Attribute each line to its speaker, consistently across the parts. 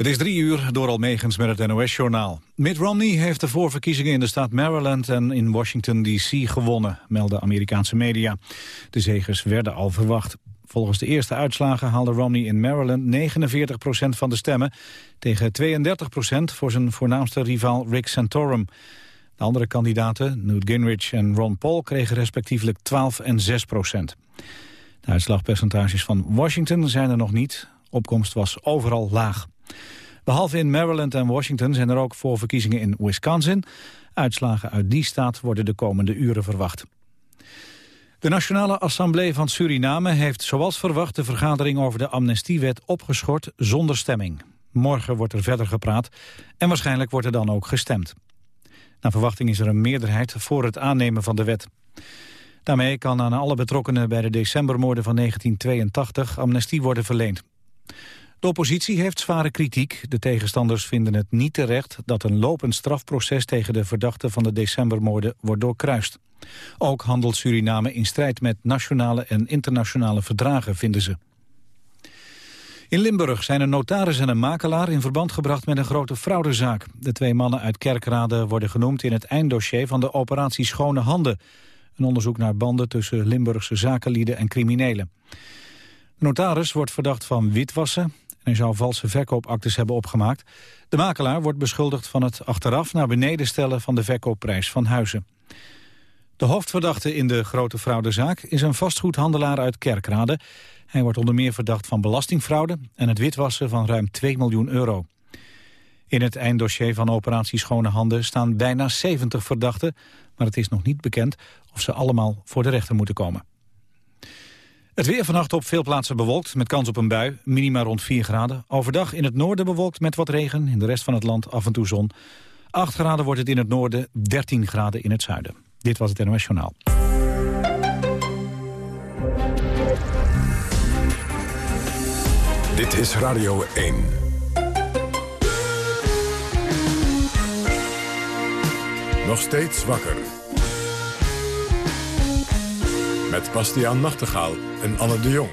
Speaker 1: Het is drie uur door Almegens met het NOS-journaal. Mitt Romney heeft de voorverkiezingen in de staat Maryland en in Washington D.C. gewonnen, melden Amerikaanse media. De zegers werden al verwacht. Volgens de eerste uitslagen haalde Romney in Maryland 49% van de stemmen... tegen 32% voor zijn voornaamste rivaal Rick Santorum. De andere kandidaten, Newt Gingrich en Ron Paul, kregen respectievelijk 12 en 6 procent. De uitslagpercentages van Washington zijn er nog niet. Opkomst was overal laag. Behalve in Maryland en Washington zijn er ook voorverkiezingen in Wisconsin. Uitslagen uit die staat worden de komende uren verwacht. De Nationale Assemblée van Suriname heeft zoals verwacht de vergadering over de amnestiewet opgeschort zonder stemming. Morgen wordt er verder gepraat en waarschijnlijk wordt er dan ook gestemd. Naar verwachting is er een meerderheid voor het aannemen van de wet. Daarmee kan aan alle betrokkenen bij de decembermoorden van 1982 amnestie worden verleend. De oppositie heeft zware kritiek. De tegenstanders vinden het niet terecht dat een lopend strafproces tegen de verdachten van de decembermoorden wordt doorkruist. Ook handelt Suriname in strijd met nationale en internationale verdragen, vinden ze. In Limburg zijn een notaris en een makelaar in verband gebracht met een grote fraudezaak. De twee mannen uit Kerkrade worden genoemd in het einddossier van de operatie Schone Handen. Een onderzoek naar banden tussen Limburgse zakenlieden en criminelen. De notaris wordt verdacht van witwassen hij zou valse verkoopactes hebben opgemaakt. De makelaar wordt beschuldigd van het achteraf naar beneden stellen van de verkoopprijs van huizen. De hoofdverdachte in de grote fraudezaak is een vastgoedhandelaar uit Kerkrade. Hij wordt onder meer verdacht van belastingfraude en het witwassen van ruim 2 miljoen euro. In het einddossier van operatie Schone Handen staan bijna 70 verdachten, maar het is nog niet bekend of ze allemaal voor de rechter moeten komen. Het weer vannacht op veel plaatsen bewolkt met kans op een bui. Minima rond 4 graden. Overdag in het noorden bewolkt met wat regen. In de rest van het land af en toe zon. 8 graden wordt het in het noorden, 13 graden in het zuiden. Dit was het NOS Journaal.
Speaker 2: Dit is Radio 1. Nog steeds wakker. Met Bastiaan Nachtegaal en Anne de Jong.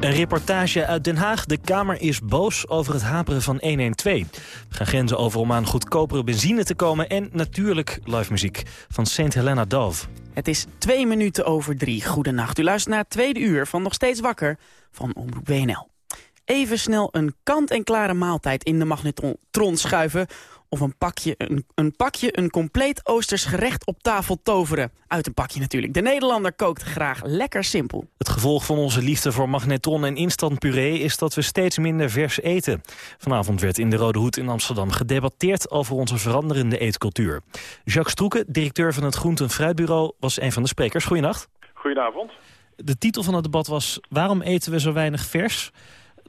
Speaker 3: Een reportage uit Den Haag. De Kamer is boos over het haperen van 112. We gaan grenzen over om aan goedkopere benzine te komen... en natuurlijk live muziek van St. Helena Dove.
Speaker 4: Het is twee minuten over drie. Goedenacht. U luistert naar het tweede uur van Nog Steeds Wakker van Omroep WNL. Even snel een kant-en-klare maaltijd in de magnetron schuiven of een pakje, een, een pakje, een compleet Oosters gerecht op tafel toveren. Uit een pakje natuurlijk. De Nederlander kookt graag lekker simpel.
Speaker 3: Het gevolg van onze liefde voor magnetron en instant puree... is dat we steeds minder vers eten. Vanavond werd in de Rode Hoed in Amsterdam gedebatteerd... over onze veranderende eetcultuur. Jacques Stroeken, directeur van het Groente- en Fruitbureau... was een van de sprekers. Goedenacht.
Speaker 5: Goedenavond.
Speaker 3: De titel van het debat was... Waarom eten we zo weinig vers?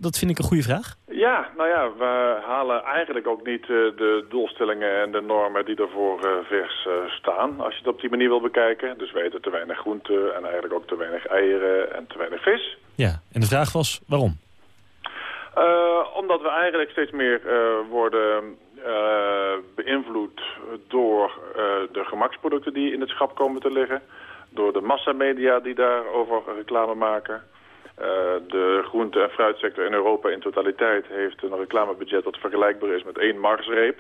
Speaker 3: Dat vind ik een goede vraag.
Speaker 5: Ja, nou ja, we halen eigenlijk ook niet uh, de doelstellingen en de normen die ervoor uh, vers uh, staan. Als je het op die manier wil bekijken. Dus we eten te weinig groenten en eigenlijk ook te weinig eieren en te weinig vis.
Speaker 3: Ja, en de vraag was waarom?
Speaker 5: omdat we eigenlijk steeds meer worden beïnvloed door de gemaksproducten die in het schap komen te liggen. Door de massamedia die daarover reclame maken. Uh, de groente- en fruitsector in Europa in totaliteit heeft een reclamebudget dat vergelijkbaar is met één marsreep.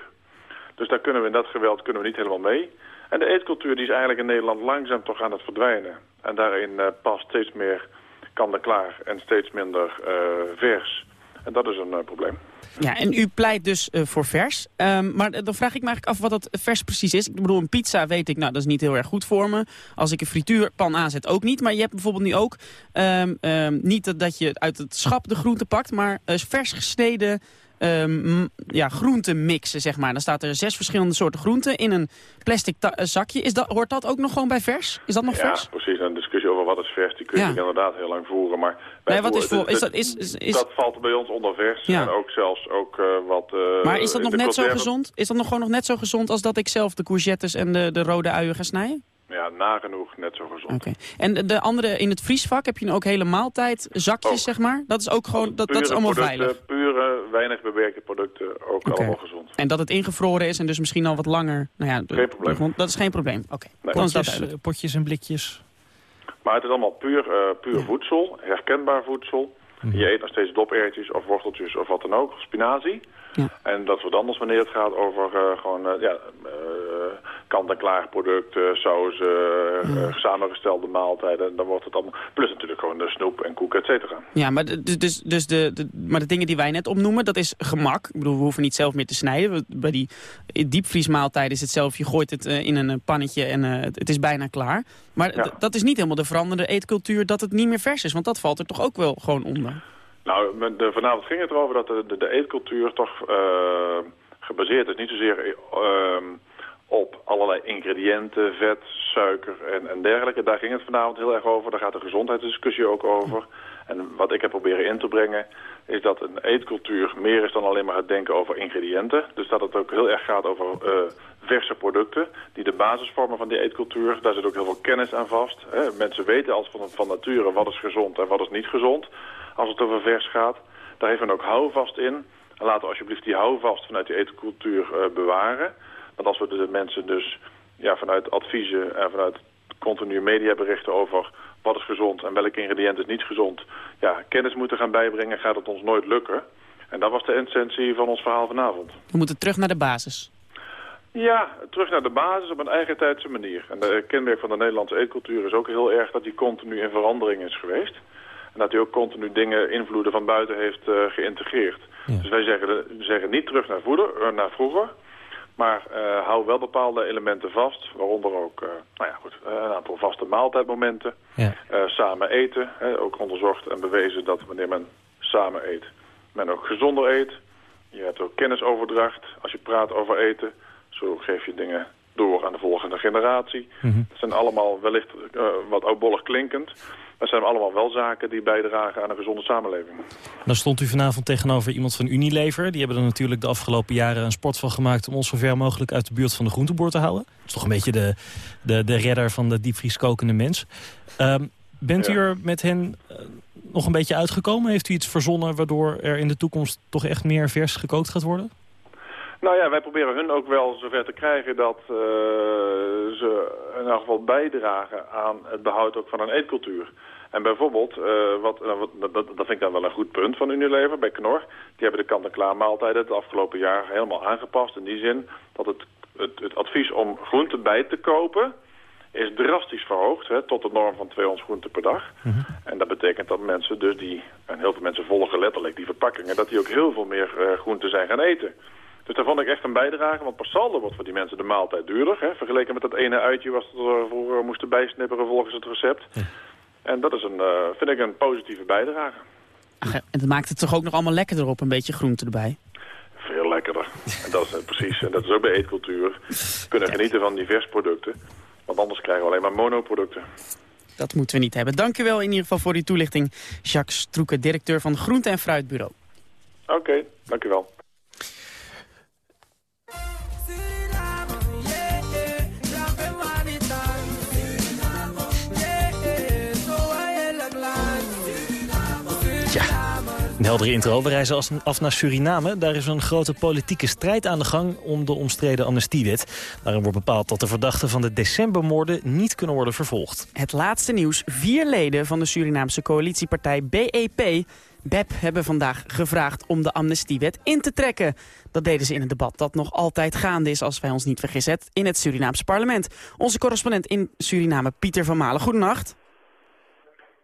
Speaker 5: Dus daar kunnen we in dat geweld kunnen we niet helemaal mee. En de eetcultuur die is eigenlijk in Nederland langzaam toch aan het verdwijnen. En daarin uh, past steeds meer kan klaar en steeds minder uh, vers. En dat is een probleem.
Speaker 4: Ja, en u pleit dus uh, voor vers. Um, maar dan vraag ik me eigenlijk af wat dat vers precies is. Ik bedoel, een pizza weet ik, nou, dat is niet heel erg goed voor me. Als ik een frituurpan aanzet, ook niet. Maar je hebt bijvoorbeeld nu ook um, um, niet dat je uit het schap de groente pakt... maar vers gesneden um, ja, groenten mixen, zeg maar. Dan staat er zes verschillende soorten groenten in een plastic zakje. Is dat, hoort dat ook nog gewoon bij vers? Is dat nog vers?
Speaker 5: Ja, precies. Een discussie over wat is vers, die kun je inderdaad heel lang voeren. Maar
Speaker 4: nee, wat is voor, is dat, is, is, is,
Speaker 5: dat valt bij ons onder vers. Ja. En ook zelfs ook uh, wat... Uh,
Speaker 4: maar is dat nog net zo gezond? Is dat nog gewoon nog net zo gezond als dat ik zelf de courgettes en de, de rode uien ga snijden?
Speaker 5: Ja, nagenoeg net zo gezond.
Speaker 4: Oké. En de andere, in het vriesvak heb je ook hele maaltijd, zakjes ook. zeg maar? Dat is ook gewoon, dat, dat is allemaal veilig?
Speaker 5: Pure, weinig bewerkte producten, ook okay. allemaal gezond.
Speaker 4: En dat het ingevroren is en dus misschien al wat langer, nou ja,
Speaker 5: geen probleem.
Speaker 4: dat is geen probleem, oké.
Speaker 3: Okay. Nee. Potjes, potjes en blikjes?
Speaker 5: Maar het is allemaal puur, uh, puur ja. voedsel, herkenbaar voedsel. Mhm. Je eet nog steeds dopertjes of worteltjes of wat dan ook, spinazie. Ja. En dat wordt anders wanneer het gaat over uh, gewoon uh, ja, uh, kant-en-klaar producten, sauzen, ja. samengestelde maaltijden. Dan wordt het allemaal, plus natuurlijk gewoon de snoep en koek, et cetera.
Speaker 4: Ja, maar, dus, dus, dus de, de, maar de dingen die wij net opnoemen, dat is gemak. Ik bedoel, we hoeven niet zelf meer te snijden. Bij die diepvriesmaaltijden is het zelf, je gooit het in een pannetje en het is bijna klaar. Maar dat is niet helemaal de veranderde eetcultuur dat het niet meer vers is. Want dat valt er toch ook wel gewoon onder.
Speaker 5: Nou, de, vanavond ging het erover dat de, de, eetcultuur toch uh, gebaseerd is. Niet zozeer uh, op allerlei ingrediënten, vet, suiker en, en dergelijke. Daar ging het vanavond heel erg over. Daar gaat de gezondheidsdiscussie ook over. En wat ik heb proberen in te brengen is dat een eetcultuur meer is dan alleen maar het denken over ingrediënten. Dus dat het ook heel erg gaat over uh, verse producten die de basis vormen van die eetcultuur. Daar zit ook heel veel kennis aan vast. Hè. Mensen weten als van, van nature wat is gezond en wat is niet gezond als het over vers gaat. Daar heeft men ook houvast in. En laten we alsjeblieft die houvast vanuit die etencultuur uh, bewaren. Want als we de mensen dus ja, vanuit adviezen en vanuit continu mediaberichten over wat is gezond en welke ingrediënt is niet gezond, ja, kennis moeten gaan bijbrengen, gaat het ons nooit lukken. En dat was de essentie van ons verhaal vanavond.
Speaker 4: We moeten terug naar de basis.
Speaker 5: Ja, terug naar de basis op een eigen tijdse manier. En de kenmerk van de Nederlandse eetcultuur is ook heel erg dat die continu in verandering is geweest. En dat hij ook continu dingen, invloeden van buiten heeft uh, geïntegreerd. Dus wij zeggen, zeggen niet terug naar, voeder, uh, naar vroeger. Maar uh, hou wel bepaalde elementen vast. Waaronder ook nou ja, goed, een aantal vaste maaltijdmomenten. Ja. samen eten. Hè, ook onderzocht en bewezen dat wanneer men samen eet, men ook gezonder eet. Je hebt ook kennisoverdracht. Als je praat over eten, zo geef je dingen door aan de volgende generatie. Mm Dat zijn allemaal wellicht wat oudbollig klinkend. Dat zijn allemaal wel zaken die bijdragen aan een gezonde samenleving.
Speaker 3: Dan stond u vanavond tegenover iemand van Unilever. Die hebben er natuurlijk de afgelopen jaren een sport van gemaakt... om ons zo ver mogelijk uit de buurt van de groenteboer te houden. Dat is toch een beetje de, de, de redder van de diepvrieskokende mens. Um, bent u er met hen uh, nog een beetje uitgekomen? Heeft u iets verzonnen waardoor er in de toekomst toch echt meer vers gekookt gaat worden?
Speaker 5: Nou ja, wij proberen hun ook wel zover te krijgen dat uh, ze in elk geval bijdragen aan het behoud ook van een eetcultuur. En bijvoorbeeld, uh, wat, uh, wat dat, dat, vind ik dan wel een goed punt van Unilever bij Knor. Die hebben de kant-en-klaar maaltijden het afgelopen jaar helemaal aangepast. In die zin dat het, het, het advies om groenten bij te kopen is drastisch verhoogd, hè, tot de norm van 200 groenten per dag. Mm -hmm. En dat betekent dat mensen dus die, en heel veel mensen volgen letterlijk die verpakkingen, dat die ook heel veel meer uh, groenten zijn gaan eten. Dus daar vond ik echt een bijdrage, want per saldo wordt voor die mensen de maaltijd duurder. Hè, vergeleken met dat ene uitje wat ze ervoor moesten bijsnipperen volgens het recept. Ja. En dat is een, uh, vind ik een positieve bijdrage.
Speaker 4: Ach, en dat maakt het toch ook nog allemaal lekkerder op, een beetje groente erbij?
Speaker 5: Veel lekkerder. En dat is uh, precies, en dat is ook bij eetcultuur. We kunnen genieten van divers producten, want anders krijgen we alleen maar monoproducten.
Speaker 4: Dat moeten we niet hebben. Dank u wel in ieder geval voor die toelichting. Jacques Stroeke, directeur van Groente- en Fruitbureau.
Speaker 5: Oké, okay, dank
Speaker 3: Een heldere intro. We reizen af naar Suriname. Daar is een grote politieke strijd aan de gang om de omstreden amnestiewet. Daarin wordt bepaald dat de verdachten van de decembermoorden niet kunnen worden vervolgd.
Speaker 4: Het laatste nieuws. Vier leden van de Surinaamse coalitiepartij BEP... BEP hebben vandaag gevraagd om de amnestiewet in te trekken. Dat deden ze in een debat dat nog altijd gaande is, als wij ons niet vergissen, in het Surinaamse parlement. Onze correspondent in Suriname, Pieter van Malen. Goedenacht.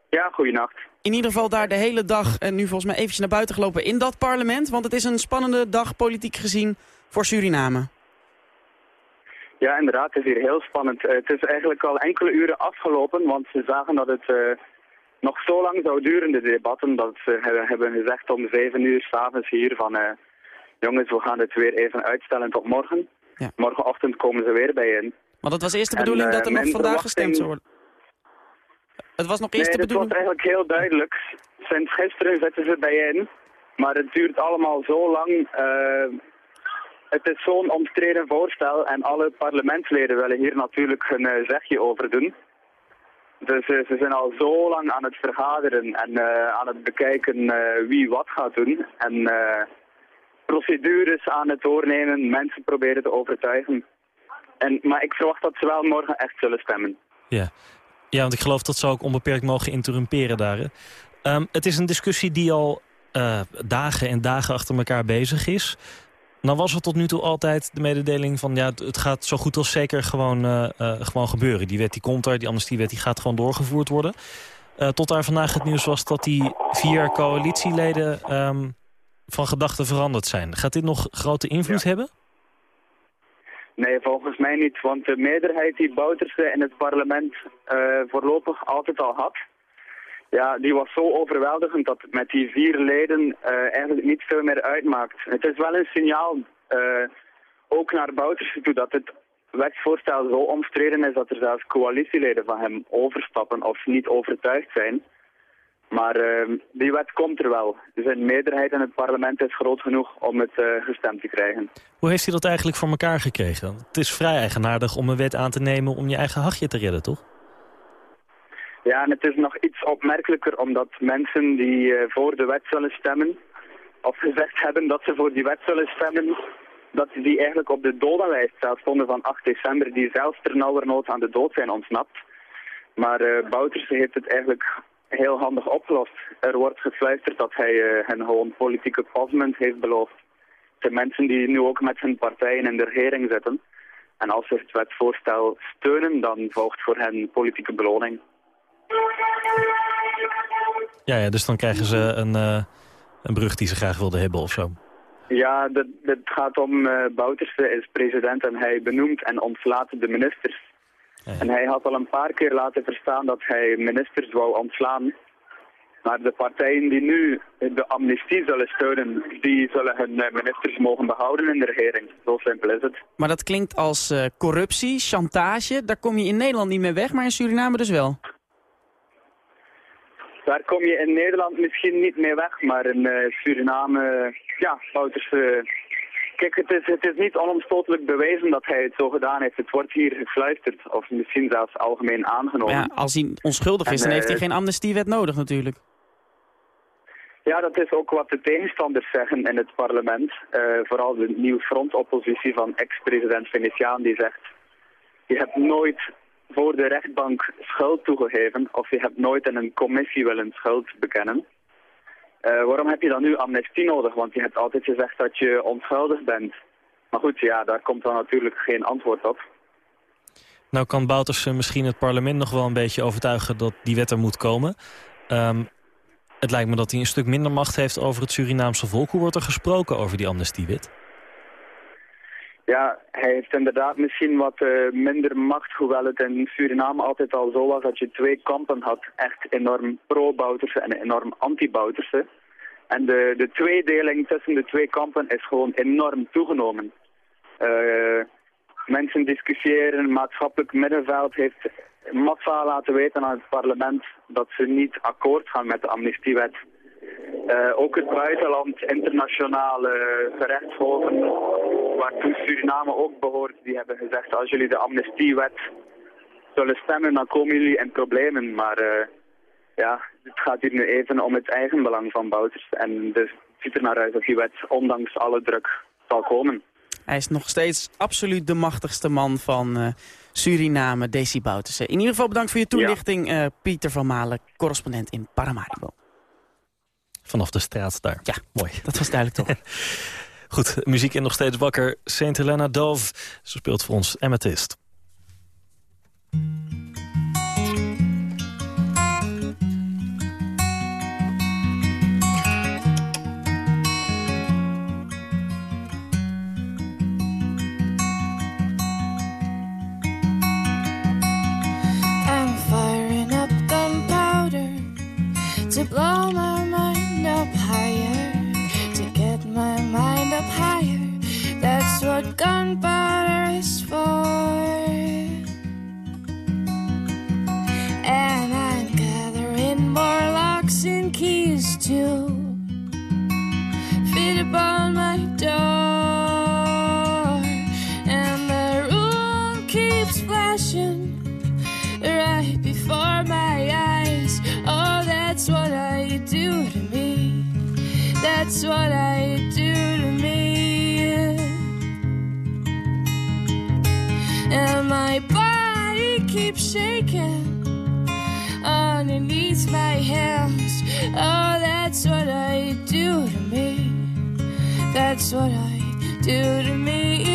Speaker 6: Ja, goedenacht
Speaker 4: in ieder geval daar de hele dag, en nu volgens mij eventjes naar buiten gelopen in dat parlement. Want het is een spannende dag politiek gezien voor Suriname.
Speaker 6: Ja, inderdaad. Het is hier heel spannend. Uh, het is eigenlijk al enkele uren afgelopen, want ze zagen dat het uh, nog zo lang zou duren, de debatten. Dat ze hebben, hebben gezegd om zeven uur s'avonds hier van... Uh, jongens, we gaan het weer even uitstellen tot morgen. Ja. Morgenochtend komen ze weer bijeen.
Speaker 4: Want het was eerst de bedoeling en, dat er nog vandaag gestemd zou worden. Het was nog eerst
Speaker 6: nee,
Speaker 4: de bedoeling...
Speaker 6: het was eigenlijk heel duidelijk. Sinds gisteren zetten ze bijeen. Maar het duurt allemaal zo lang. Uh, het is zo'n omstreden voorstel en alle parlementsleden willen hier natuurlijk hun uh, zegje over doen. Dus uh, ze zijn al zo lang aan het vergaderen en aan het bekijken wie wat gaat doen. En procedures aan het doornemen, mensen proberen te overtuigen. En, maar ik verwacht dat ze wel morgen echt zullen stemmen.
Speaker 3: Ja, ja, want ik geloof dat ze ook onbeperkt mogen interrumperen daar. Ehm, het is een discussie die al uh, dagen en dagen achter elkaar bezig is. Nou was er tot nu toe altijd de mededeling van... ja, het gaat zo goed als zeker gewoon, uh, uh, gewoon gebeuren. Die wet die komt er, die amnestiewet die gaat gewoon doorgevoerd worden. tot daar vandaag het nieuws was dat die vier coalitieleden... Um, van gedachten veranderd zijn. Gaat dit nog grote invloed ja. hebben?
Speaker 6: Nee, volgens mij niet. Want de meerderheid die Bouterse in het parlement voorlopig altijd al had ja, die was zo overweldigend dat het met die vier leden uh, eigenlijk niet veel meer uitmaakt. Het is wel een signaal, uh, ook naar Bouterse toe, dat het wetsvoorstel zo omstreden is dat er zelfs coalitieleden van hem overstappen of niet overtuigd zijn. Maar uh, die wet komt er wel. Dus een meerderheid in het parlement is groot genoeg om het gestemd te krijgen.
Speaker 3: Hoe heeft hij dat eigenlijk voor elkaar gekregen? Het is vrij eigenaardig om een wet aan te nemen om je eigen hachje te redden, toch?
Speaker 6: Ja, en het is nog iets opmerkelijker omdat mensen die uh, voor de wet zullen stemmen, of gezegd hebben dat ze voor die wet zullen stemmen, dat die eigenlijk op de dodenlijst zelfs stonden van 8 december, die zelfs ternauwernood aan de dood zijn ontsnapt. Maar uh, Bouterse heeft het eigenlijk heel handig opgelost. Er wordt gefluisterd dat hij uh, hen gewoon politieke pasment heeft beloofd. De mensen die nu ook met hun partijen in de regering zitten. En als ze het wetsvoorstel steunen, dan volgt voor hen politieke beloning.
Speaker 3: Ja, ja, dus dan krijgen ze een, uh, een brug die ze graag wilden hebben of zo.
Speaker 6: Ja, het gaat om uh, Bouterse is president en hij benoemt en ontslaat de ministers. Ja. En hij had al een paar keer laten verstaan dat hij ministers wou ontslaan. Maar de partijen die nu de amnestie zullen steunen, die zullen hun uh, ministers mogen behouden in de regering. Zo simpel is het.
Speaker 4: Maar dat klinkt als uh, corruptie, chantage. Daar kom je in Nederland niet mee weg, maar in Suriname dus wel.
Speaker 6: Daar kom je in Nederland misschien niet mee weg, maar in uh, Suriname, ja, Wouters... Uh, kijk, het is, het is niet onomstotelijk bewezen dat hij het zo gedaan heeft. Het wordt hier gefluisterd, of misschien zelfs algemeen aangenomen.
Speaker 4: Maar ja, als hij onschuldig is, dan heeft hij geen amnestiewet nodig natuurlijk.
Speaker 6: Ja, dat is ook wat de tegenstanders zeggen in het parlement. Uh, vooral de nieuw frontoppositie van ex-president Venetiaan die zegt... Je hebt nooit voor de rechtbank schuld toegegeven of je hebt nooit in een commissie willen schuld bekennen. Uh, waarom heb je dan nu amnestie nodig? Want je hebt altijd gezegd dat je onschuldig bent. Maar goed, ja, daar komt dan natuurlijk geen antwoord op.
Speaker 3: Nou kan Bouters misschien het parlement nog wel een beetje overtuigen dat die wet er moet komen. Um, het lijkt me dat hij een stuk minder macht heeft over het Surinaamse volk. Hoe wordt er gesproken over die amnestiewet?
Speaker 6: Ja, hij heeft inderdaad misschien wat uh, minder macht, hoewel het in Suriname altijd al zo was dat je twee kampen had. Echt enorm pro-Bouterse en enorm anti-Bouterse. En de, de tweedeling tussen de twee kampen is gewoon enorm toegenomen. Uh, mensen discussiëren, maatschappelijk middenveld heeft massaal laten weten aan het parlement dat ze niet akkoord gaan met de amnestiewet. Uh, ook het buitenland, internationale gerechtshoven, waartoe Suriname ook behoort, die hebben gezegd als jullie de amnestiewet zullen stemmen, dan komen jullie in problemen. Maar uh, ja, het gaat hier nu even om het eigen belang van Bouters. En dus het ziet er naar uit dat die wet ondanks alle druk zal komen.
Speaker 4: Hij is nog steeds absoluut de machtigste man van uh, Suriname, Desi Bouters. In ieder geval bedankt voor je toelichting, ja. Pieter van Malen, correspondent in Paramaribo
Speaker 3: vanaf de straat daar.
Speaker 4: Ja, mooi. Dat was duidelijk toch.
Speaker 3: Goed, muziek in nog steeds wakker. Saint Helena Dove, ze speelt voor ons Amethyst. That's shaking underneath my hands.
Speaker 7: Oh, that's what I do to me. That's what I do to me.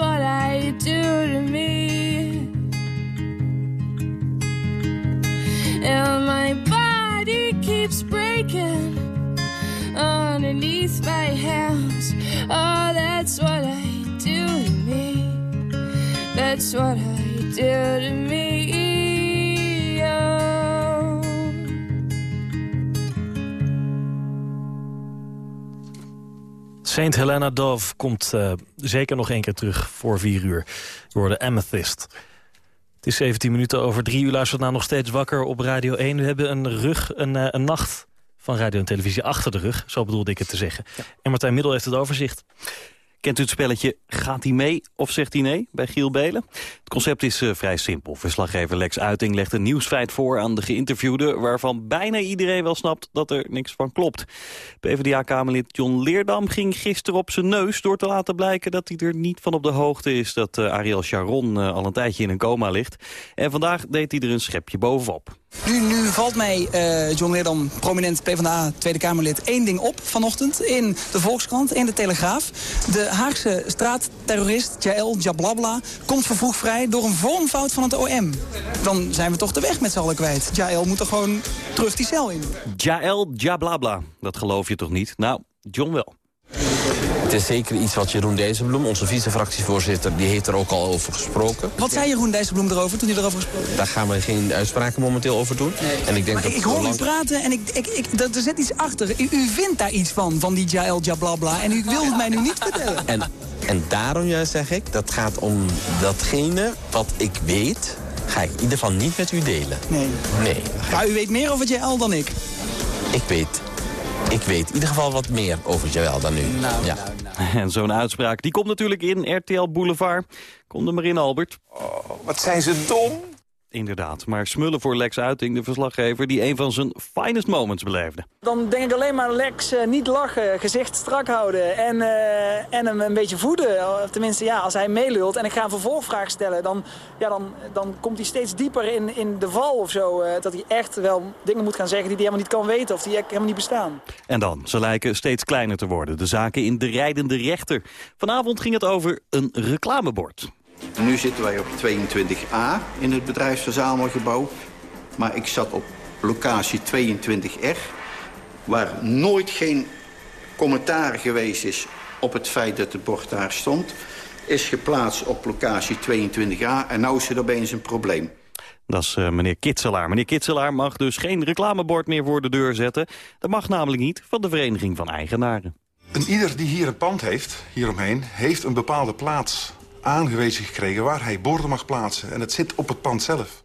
Speaker 7: What I do to me. And my body keeps breaking underneath my hands. Oh, that's what I do to me. That's what I do to me.
Speaker 3: Saint Helena Dove komt uh, zeker nog één keer terug voor vier uur. We worden Amethyst. Het is 17 minuten over drie uur. Luistert naar nog steeds wakker op Radio 1. We hebben een rug, een, uh, een nacht van radio en televisie achter de rug. Zo bedoelde ik het te zeggen. Ja. En Martijn Middel heeft het overzicht.
Speaker 8: Kent u het spelletje Gaat hij mee of zegt hij nee bij Giel Belen? Concept is uh, vrij simpel. Verslaggever Lex Uiting legt een nieuwsfeit voor aan de geïnterviewde... waarvan bijna iedereen wel snapt dat er niks van klopt. PvdA-kamerlid John Leerdam ging gisteren op zijn neus... door te laten blijken dat hij er niet van op de hoogte is... dat uh, Ariel Sharon uh, al een tijdje in een coma ligt. En vandaag deed hij er een schepje bovenop.
Speaker 9: Nu, nu valt mij John Leerdam, prominent PvdA Tweede Kamerlid, één ding op vanochtend in de Volkskrant, in de Telegraaf. De Haagse straatterrorist Jael Jablabla komt vervroegd vrij door een vormfout van het OM. Dan zijn we toch de weg met z'n allen kwijt. Jael moet er gewoon terug die cel in.
Speaker 8: Jael Jablabla, dat geloof je toch niet? Nou, John wel.
Speaker 10: Het is zeker iets wat Jeroen Dijsselbloem, onze vice-fractievoorzitter, die heeft er ook al over gesproken.
Speaker 9: Wat zei Jeroen Dijsselbloem erover toen hij erover gesproken
Speaker 10: Daar gaan we geen uitspraken momenteel over doen.
Speaker 9: Nee. En ik, denk maar dat ik hoor lang... u praten en ik, ik, ik, dat, er zit iets achter. U, u, vindt daar iets van, van die Jael Jablabla. En u wil het mij nu niet vertellen.
Speaker 10: En, en daarom juist zeg ik, dat gaat om datgene wat ik weet... ga ik in ieder geval niet met u delen.
Speaker 9: Nee.
Speaker 10: Nee.
Speaker 9: Maar u weet meer over Jael dan ik?
Speaker 10: Ik weet ik weet in ieder geval wat meer over Joël dan nu.
Speaker 9: Nou,
Speaker 10: ja.
Speaker 9: nou, nou.
Speaker 8: En zo'n uitspraak, die komt natuurlijk in RTL Boulevard. Kom er maar in, Albert.
Speaker 11: Oh, wat zijn ze dom.
Speaker 8: Inderdaad, maar smullen voor Lex Uiting, de verslaggever... die een van zijn finest moments beleefde.
Speaker 12: Dan denk ik alleen maar Lex, uh, niet lachen, gezicht strak houden... en, uh, en hem een beetje voeden. Of tenminste, ja, als hij meelult en ik ga een vervolgvraag stellen... dan, ja, dan, dan komt hij steeds dieper in, in de val of zo. Uh, dat hij echt wel dingen moet gaan zeggen die hij helemaal niet kan weten... of die helemaal niet bestaan.
Speaker 8: En dan, ze lijken steeds kleiner te worden. De zaken in de rijdende rechter. Vanavond ging het over een reclamebord.
Speaker 13: Nu zitten wij op 22a in het bedrijfsverzamelgebouw. Maar ik zat op locatie 22R, waar nooit geen commentaar geweest is op het feit dat het bord daar stond. Is geplaatst op locatie 22a en nu is er opeens een probleem.
Speaker 8: Dat is uh, meneer Kitselaar. Meneer Kitselaar mag dus geen reclamebord meer voor de deur zetten. Dat mag namelijk niet van de Vereniging van Eigenaren.
Speaker 11: En ieder die hier een pand heeft, hieromheen, heeft een bepaalde plaats
Speaker 14: aangewezen gekregen waar hij borden mag plaatsen. En het zit op het pand zelf.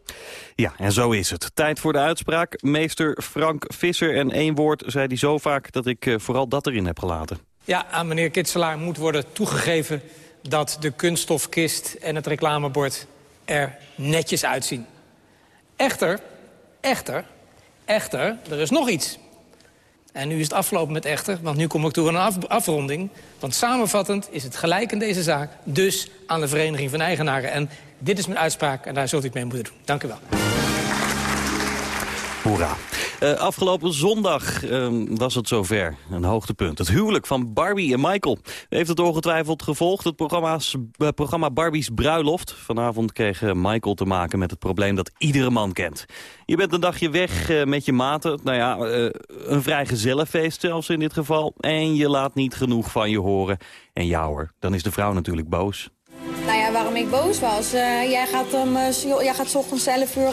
Speaker 8: Ja, en zo is het. Tijd voor de uitspraak. Meester Frank Visser. En één woord zei hij zo vaak dat ik eh, vooral dat erin heb gelaten.
Speaker 15: Ja, aan meneer Kitselaar moet worden toegegeven dat de kunststofkist en het reclamebord er netjes uitzien. Echter, echter, echter, er is nog iets. En nu is het afgelopen met echter, want nu kom ik toe aan een af afronding. Want samenvattend is het gelijk in deze zaak, dus aan de Vereniging van Eigenaren. En dit is mijn uitspraak en daar zult u het mee moeten doen. Dank u wel.
Speaker 8: Hoera. Uh, afgelopen zondag uh, was het zover. Een hoogtepunt. Het huwelijk van Barbie en Michael. Heeft het ongetwijfeld gevolgd. Het programma's, uh, programma Barbie's Bruiloft. Vanavond kreeg Michael te maken met het probleem dat iedere man kent. Je bent een dagje weg eh, met je maten. Nou ja, een vrij gezellenfeest zelfs in dit geval. En je laat niet genoeg van je horen. En ja hoor, dan is de vrouw natuurlijk boos.
Speaker 16: Nou ja, waarom ik boos was? jij gaat om, jij gaat 's ochtends 11 uur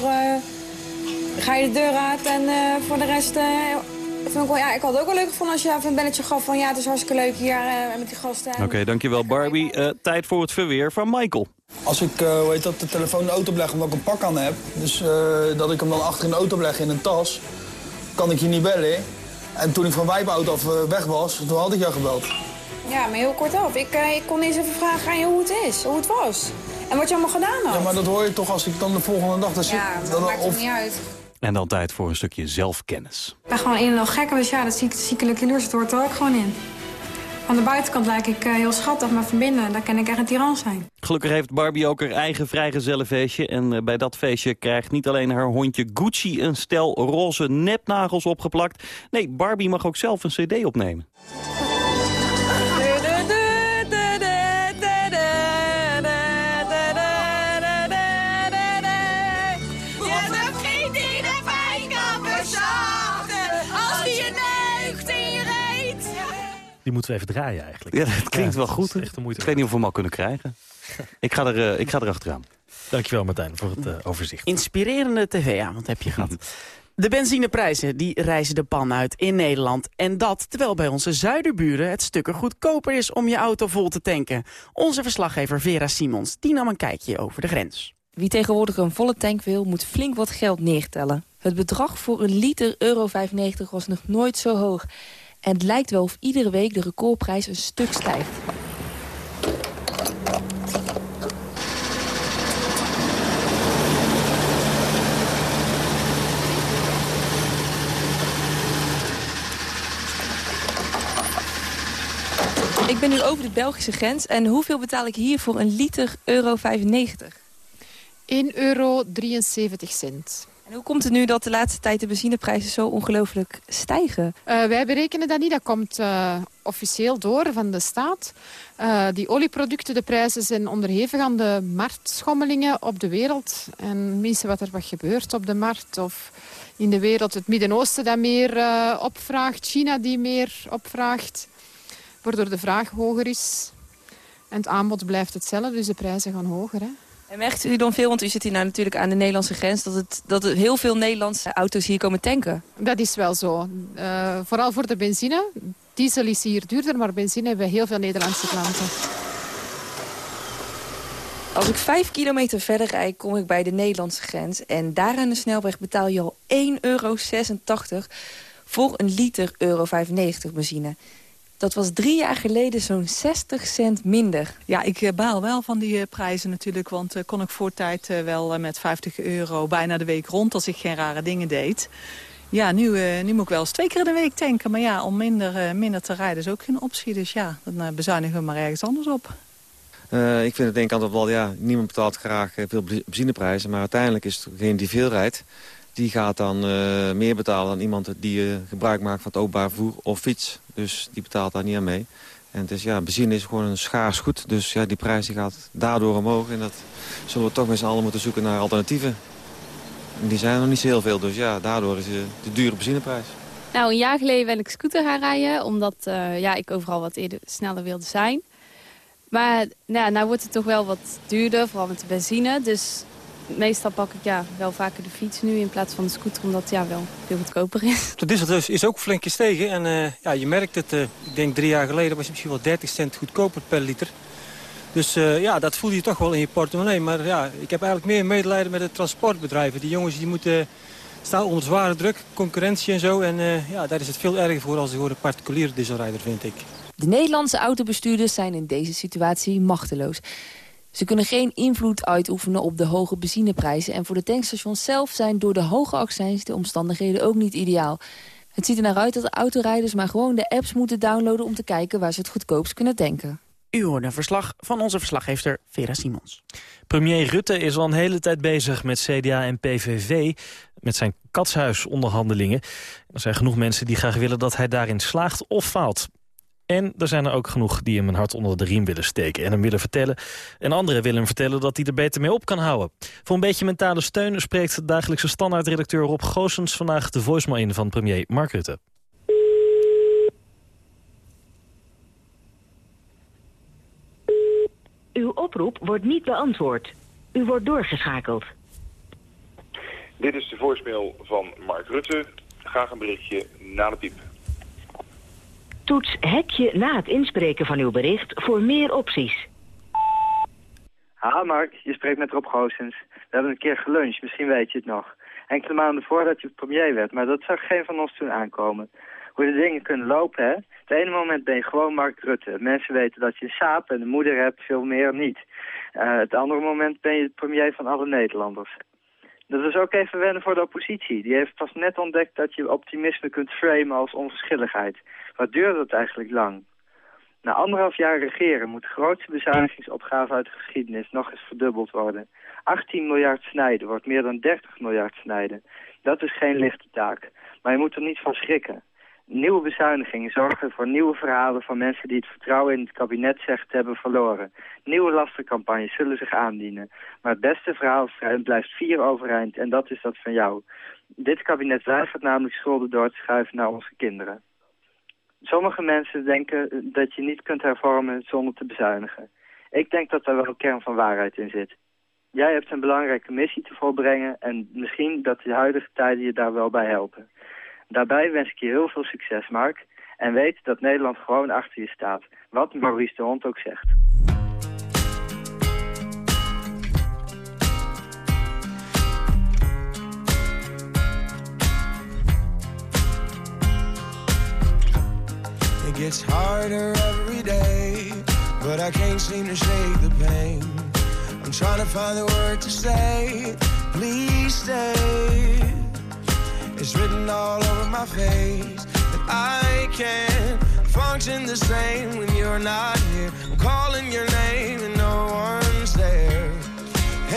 Speaker 16: ga je de deur uit en uh, voor de rest... Uh, vind ik, wel, ja, ik had het ook wel leuk gevonden als je even een belletje gaf van... ja, het is hartstikke leuk hier uh, met die gasten.
Speaker 8: Oké, okay, dankjewel Barbie. tijd voor het verweer van Michael.
Speaker 17: Als ik hoe heet dat, de telefoon in de auto leg omdat ik een pak aan heb... dus dat ik hem dan achter in de auto leg in een tas... kan ik je niet bellen. En toen ik van Wijpauto af weg was, toen had ik jou gebeld.
Speaker 16: Ja, maar heel kort af. Ik, ik kon eens even vragen aan je hoe het is, hoe het was. En wat je allemaal gedaan had.
Speaker 17: Ja, maar dat hoor je toch als ik dan de volgende dag... Dan
Speaker 16: ja, dat maakt of... niet uit.
Speaker 8: En dan tijd voor een stukje zelfkennis.
Speaker 16: Ik ben gewoon een en al gek, dus ja, dat ziekelijke het hoort er ook gewoon in. Aan de buitenkant lijk ik uh, heel schattig, maar van binnen, daar kan ik echt een tiran zijn.
Speaker 8: Gelukkig heeft Barbie ook haar eigen vrijgezellenfeestje. En uh, bij dat feestje krijgt niet alleen haar hondje Gucci een stel roze nepnagels opgeplakt. Nee, Barbie mag ook zelf een cd opnemen.
Speaker 3: Die moeten we even draaien eigenlijk.
Speaker 8: Ja, dat klinkt wel goed. Echt een moeite ik weet niet of we hem al kunnen krijgen. ik, ga er, uh, ik ga er achteraan.
Speaker 3: Dankjewel Martijn voor het uh, overzicht.
Speaker 4: Inspirerende tv-avond heb je gehad. De benzineprijzen die reizen de pan uit in Nederland. En dat terwijl bij onze zuiderburen het stukken goedkoper is om je auto vol te tanken. Onze verslaggever Vera Simons die nam een kijkje over de grens.
Speaker 18: Wie tegenwoordig een volle tank wil, moet flink wat geld neertellen. Het bedrag voor een liter euro 95 was nog nooit zo hoog. En het lijkt wel of iedere week de recordprijs een stuk stijgt. Ik ben nu over de Belgische grens. En hoeveel betaal ik hier voor een liter euro 95?
Speaker 19: 1 euro 73 cent.
Speaker 18: Hoe komt het nu dat de laatste tijd de benzineprijzen zo ongelooflijk stijgen?
Speaker 19: Uh, wij berekenen dat niet. Dat komt uh, officieel door van de staat. Uh, die olieproducten, de prijzen zijn onderhevig aan de marktschommelingen op de wereld. En minstens wat er wat gebeurt op de markt of in de wereld. Het Midden-Oosten dat meer opvraagt, China die meer opvraagt. Waardoor de vraag hoger is. En het aanbod blijft hetzelfde, dus de prijzen gaan hoger.
Speaker 18: En merkt u dan veel, want u zit hier nou natuurlijk aan de Nederlandse grens... dat, het, dat er heel veel Nederlandse auto's hier komen tanken?
Speaker 19: Dat is wel zo. Uh, vooral voor de benzine. Diesel is hier duurder, maar benzine hebben we heel veel Nederlandse klanten.
Speaker 18: Als ik vijf kilometer verder rijd, kom ik bij de Nederlandse grens. En daar aan de snelweg betaal je al 1,86 euro voor een liter euro 95 benzine. Dat was drie jaar geleden zo'n 60 cent minder.
Speaker 20: Ja, ik eh, baal wel van die eh, prijzen natuurlijk. Want uh, kon ik voor tijd wel met 50 euro bijna de week rond... als ik geen rare dingen deed. Ja, nu, nu moet ik wel eens twee keer in de week tanken. Maar ja, om minder, minder te rijden is ook geen optie. Dus ja, dan bezuinigen we maar ergens anders op.
Speaker 21: ik vind het denk ik altijd wel, ja, niemand betaalt graag veel benzineprijzen. Maar uiteindelijk is het degene die veel rijdt die gaat dan uh, meer betalen dan iemand die uh, gebruik maakt van het openbaar vervoer of fiets. Dus die betaalt daar niet aan mee. En het is, ja, benzine is gewoon een schaars goed. Dus ja, die prijs die gaat daardoor omhoog. En dat zullen we toch met z'n allen moeten zoeken naar alternatieven. En die zijn er nog niet zo heel veel. Dus ja, daardoor is de, de dure benzineprijs.
Speaker 22: Nou, een jaar geleden ben ik scooter gaan rijden. Omdat uh, ja, ik overal wat eerder sneller wilde zijn. Maar nou, nou wordt het toch wel wat duurder, vooral met de benzine. Dus meestal pak ik ja, wel vaker de fiets nu in plaats van de scooter, omdat het ja, wel veel goedkoper is.
Speaker 23: De diesel dus is ook flink gestegen en uh, ja, je merkt het, uh, ik denk drie jaar geleden was het misschien wel 30 cent goedkoper per liter. Dus eh, ja, dat voel je toch wel in je portemonnee. Maar ja, ik heb eigenlijk meer medelijden met de transportbedrijven. Die jongens die moeten staan onder zware druk, concurrentie en zo. En uh, ja, daar is het veel erger voor als voor een particuliere dieselrijder, vind ik.
Speaker 18: De Nederlandse autobestuurders zijn in deze situatie machteloos. Ze kunnen geen invloed uitoefenen op de hoge benzineprijzen... en voor de tankstations zelf zijn door de hoge accijns de omstandigheden ook niet ideaal. Het ziet er naar uit dat de autorijders maar gewoon de apps moeten downloaden... om te kijken waar ze het goedkoopst kunnen tanken.
Speaker 4: U hoort een verslag van onze verslaggever Vera Simons.
Speaker 3: Premier Rutte is al een hele tijd bezig met CDA en PVV... met zijn katshuisonderhandelingen. Er zijn genoeg mensen die graag willen dat hij daarin slaagt of faalt. En er zijn er ook genoeg die hem een hart onder de riem willen steken... en hem willen vertellen. En anderen willen hem vertellen dat hij er beter mee op kan houden. Voor een beetje mentale steun spreekt dagelijkse standaardredacteur Rob Goossens... vandaag de voicemail in van premier Mark Rutte.
Speaker 24: Uw oproep wordt niet beantwoord. U wordt doorgeschakeld.
Speaker 25: Dit is de voicemail van Mark Rutte. Graag een berichtje na de piep.
Speaker 24: Toets hekje na het inspreken van uw bericht voor meer opties.
Speaker 26: Ha Mark, je spreekt met Rob Goossens. We hebben een keer geluncht, misschien weet je het nog. Enkele maanden voordat je premier werd, maar dat zag geen van ons toen aankomen. Hoe de dingen kunnen lopen, hè? Het ene moment ben je gewoon Mark Rutte. Mensen weten dat je een saap en een moeder hebt, veel meer niet. Uh, het andere moment ben je premier van alle Nederlanders. Dat is ook even wennen voor de oppositie. Die heeft pas net ontdekt dat je optimisme kunt framen als onverschilligheid. Wat duurt dat eigenlijk lang? Na anderhalf jaar regeren moet de grootste bezuinigingsopgave uit de geschiedenis nog eens verdubbeld worden. 18 miljard snijden wordt meer dan 30 miljard snijden. Dat is geen lichte taak. Maar je moet er niet van schrikken. Nieuwe bezuinigingen zorgen voor nieuwe verhalen van mensen die het vertrouwen in het kabinet zegt te hebben verloren. Nieuwe lastencampagnes zullen zich aandienen. Maar het beste verhaal blijft vier overeind en dat is dat van jou. Dit kabinet weigert namelijk schulden door te schuiven naar onze kinderen. Sommige mensen denken dat je niet kunt hervormen zonder te bezuinigen. Ik denk dat daar wel een kern van waarheid in zit. Jij hebt een belangrijke missie te volbrengen en misschien dat de huidige tijden je daar wel bij helpen. Daarbij wens ik je heel veel succes, Mark. En weet dat Nederland gewoon achter je staat. Wat Maurice de Hond ook zegt.
Speaker 27: Gets harder every day, but I can't seem to shake the pain. I'm trying to find the word to say, please stay. It's written all over my face that I can't function the same when you're not here. I'm calling your name and no one's there.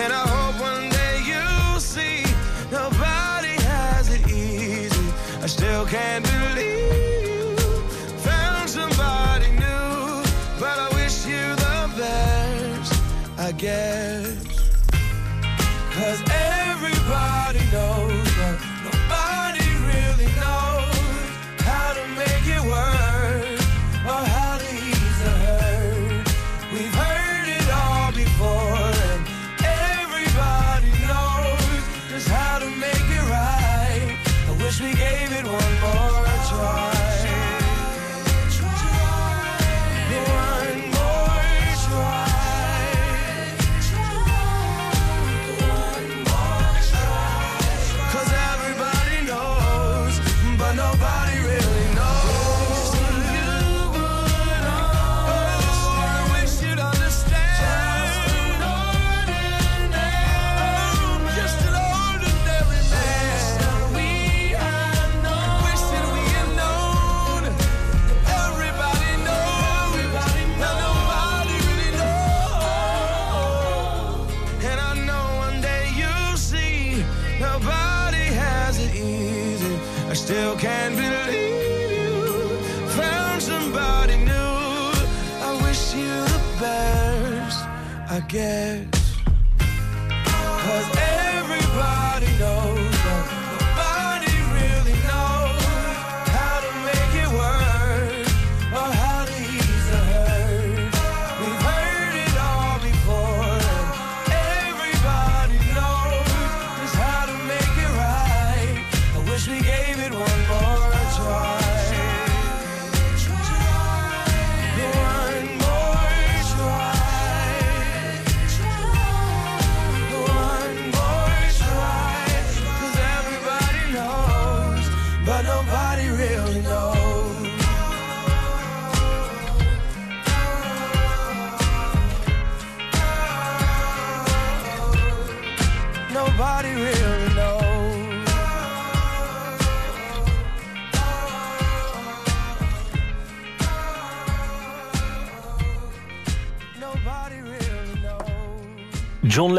Speaker 27: And I hope one day you'll see nobody has it easy. I still can't believe guess. Cause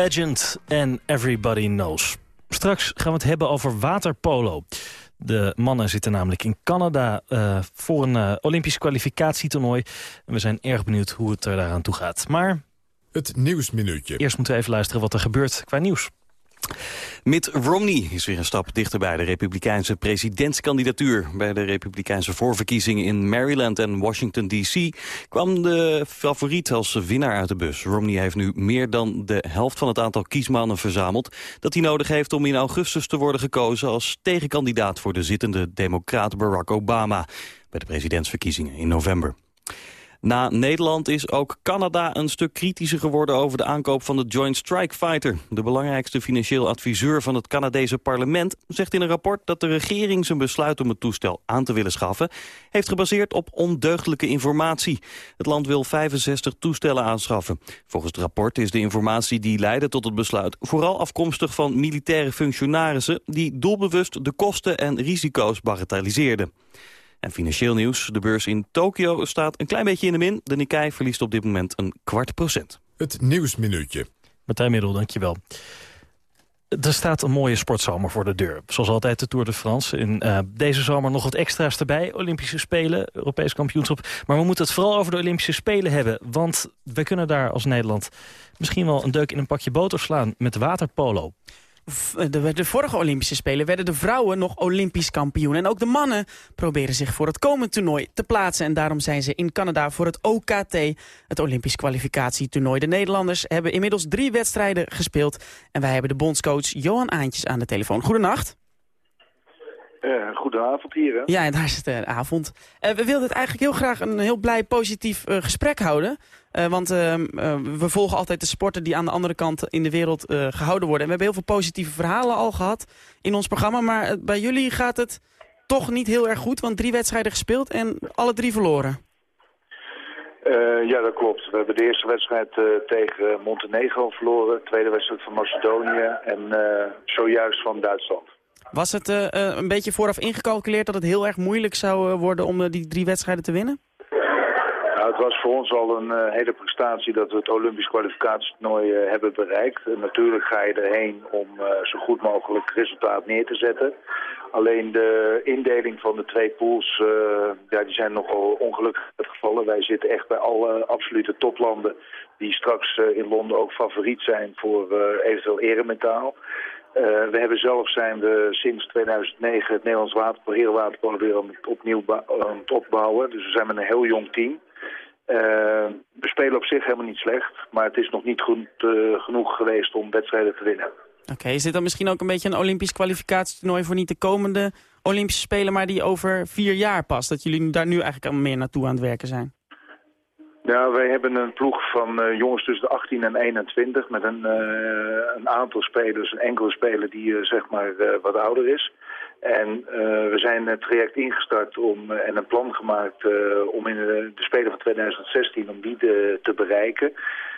Speaker 3: Legend en Everybody Knows. Straks gaan we het hebben over waterpolo. De mannen zitten namelijk in Canada uh, voor een uh, Olympisch kwalificatietoernooi. En we zijn erg benieuwd hoe het er daaraan toe gaat. Maar...
Speaker 28: Het Nieuwsminuutje.
Speaker 3: Eerst moeten we even luisteren wat er gebeurt qua nieuws.
Speaker 8: Mitt Romney is weer een stap dichter bij de republikeinse presidentskandidatuur. Bij de republikeinse voorverkiezingen in Maryland en Washington D.C. kwam de favoriet als winnaar uit de bus. Romney heeft nu meer dan de helft van het aantal kiesmannen verzameld... dat hij nodig heeft om in augustus te worden gekozen als tegenkandidaat... voor de zittende democraat Barack Obama bij de presidentsverkiezingen in november. Na Nederland is ook Canada een stuk kritischer geworden over de aankoop van de Joint Strike Fighter. De belangrijkste financieel adviseur van het Canadese parlement zegt in een rapport dat de regering zijn besluit om het toestel aan te willen schaffen heeft gebaseerd op ondeugdelijke informatie. Het land wil 65 toestellen aanschaffen. Volgens het rapport is de informatie die leidde tot het besluit vooral afkomstig van militaire functionarissen die doelbewust de kosten en risico's bagatelliseerden. En financieel nieuws. De beurs in Tokio staat een klein beetje in de min. De Nikkei verliest op dit moment een kwart procent.
Speaker 28: Het Nieuwsminuutje.
Speaker 3: Martijn Middel, dankjewel. Er staat een mooie sportzomer voor de deur. Zoals altijd de Tour de France. In uh, deze zomer nog wat extra's erbij. Olympische Spelen, Europees kampioenschap. Maar we moeten het vooral over de Olympische Spelen hebben. Want we kunnen daar als Nederland misschien wel een deuk in een pakje boter slaan met waterpolo
Speaker 4: de, de, vorige Olympische Spelen werden de vrouwen nog Olympisch kampioen. En ook de mannen proberen zich voor het komend toernooi te plaatsen. En daarom zijn ze in Canada voor het OKT, het Olympisch kwalificatietoernooi. De Nederlanders hebben inmiddels drie wedstrijden gespeeld. En wij hebben de bondscoach Johan Aantjes aan de telefoon. Goedenacht.
Speaker 29: Uh, goedenavond hier. Hè?
Speaker 4: Ja, daar is het uh, avond. Uh, we wilden het eigenlijk heel graag een heel blij, positief gesprek houden. want we volgen altijd de sporten die aan de andere kant in de wereld gehouden worden. En we hebben heel veel positieve verhalen al gehad in ons programma. Maar bij jullie gaat het toch niet heel erg goed. Want drie wedstrijden gespeeld en alle drie verloren.
Speaker 29: ja, dat klopt. We hebben de eerste wedstrijd tegen Montenegro verloren. De tweede wedstrijd van Macedonië. En zojuist van Duitsland.
Speaker 4: Was het uh, een beetje vooraf ingecalculeerd dat het heel erg moeilijk zou uh, worden om die drie wedstrijden te winnen?
Speaker 29: Het was voor ons al een hele prestatie dat we het Olympisch kwalificatietoernooi hebben bereikt. Natuurlijk ga je erheen om zo goed mogelijk resultaat neer te zetten. Alleen de indeling van de twee pools, ja, die zijn nogal ongelukkig gevallen. Wij zitten echt bij alle absolute toplanden die straks in Londen ook favoriet zijn voor eventueel eremetaal. Uh, we hebben zelf zijn we sinds 2009 het Nederlands waterpolo, herenwaterpolo weer aan het, opnieuw aan het opbouwen. Dus we zijn met een heel jong team. Uh, we spelen op zich helemaal niet slecht, maar het is nog niet goed, genoeg geweest om wedstrijden te winnen.
Speaker 4: Oké, is dit dan misschien ook een beetje een Olympisch kwalificatietoernooi voor niet de komende Olympische Spelen, maar die over vier jaar pas? Dat jullie daar nu eigenlijk al meer naartoe aan het werken zijn?
Speaker 29: Ja, wij hebben een ploeg van uh, jongens tussen de 18 en 21 met een, uh, een aantal spelers, een enkele speler die uh, zeg maar wat ouder is. En we zijn het traject ingestart om, en een plan gemaakt om in de, de Spelen van 2016 om die de, te bereiken.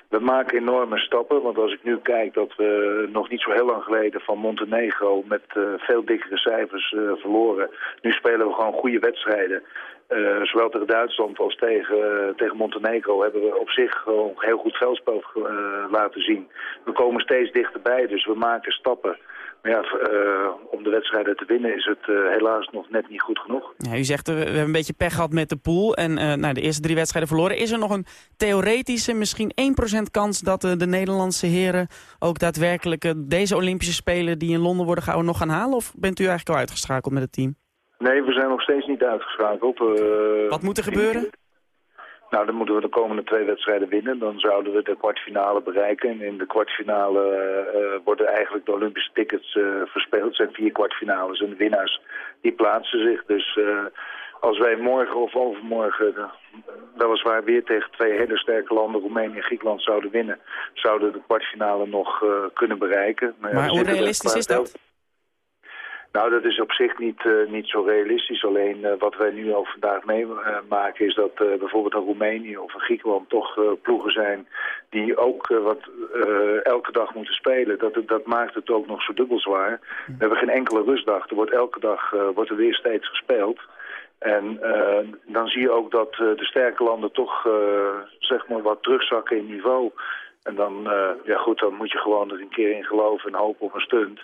Speaker 29: We maken enorme stappen, want als ik nu kijk dat we nog niet zo heel lang geleden van Montenegro met veel dikkere cijfers verloren. Nu spelen we gewoon goede wedstrijden. Uh, zowel tegen Duitsland als tegen, tegen Montenegro hebben we op zich gewoon heel goed veldspel laten zien. We komen steeds dichterbij, dus we maken stappen. Maar ja, uh, om de wedstrijden te winnen is het helaas nog net niet goed genoeg.
Speaker 4: Ja, u zegt, we hebben een beetje pech gehad met de pool en nou, de eerste drie wedstrijden verloren. Is er nog een theoretische, misschien 1% kans dat de Nederlandse heren ook daadwerkelijk deze Olympische Spelen die in Londen worden gehouden nog gaan halen? Of bent u eigenlijk al uitgeschakeld met het team?
Speaker 29: Nee, we zijn nog steeds niet uitgeschakeld.
Speaker 4: Wat moet er gebeuren?
Speaker 29: Nou, dan moeten we de komende twee wedstrijden winnen. Dan zouden we de kwartfinale bereiken. En in de kwartfinale uh, worden eigenlijk de Olympische tickets uh, verspeeld. Het zijn vier kwartfinales en de winnaars die plaatsen zich. Dus als wij morgen of overmorgen weliswaar weer tegen twee hele sterke landen, Roemenië en Griekenland, zouden winnen, zouden we de kwartfinale nog kunnen bereiken.
Speaker 4: Maar, maar hoe realistisch is dat?
Speaker 29: Nou, dat is op zich niet, uh, niet zo realistisch. Alleen uh, wat wij nu al vandaag meemaken is dat uh, bijvoorbeeld een Roemenië of een Griekenland toch ploegen zijn die ook wat elke dag moeten spelen. Dat, dat maakt het ook nog zo dubbel zwaar. We hebben geen enkele rustdag. Er wordt elke dag wordt er weer steeds gespeeld. En dan zie je ook dat de sterke landen toch zeg maar wat terugzakken in niveau. En dan, ja goed, dan moet je gewoon er een keer in geloven en hopen op een stunt.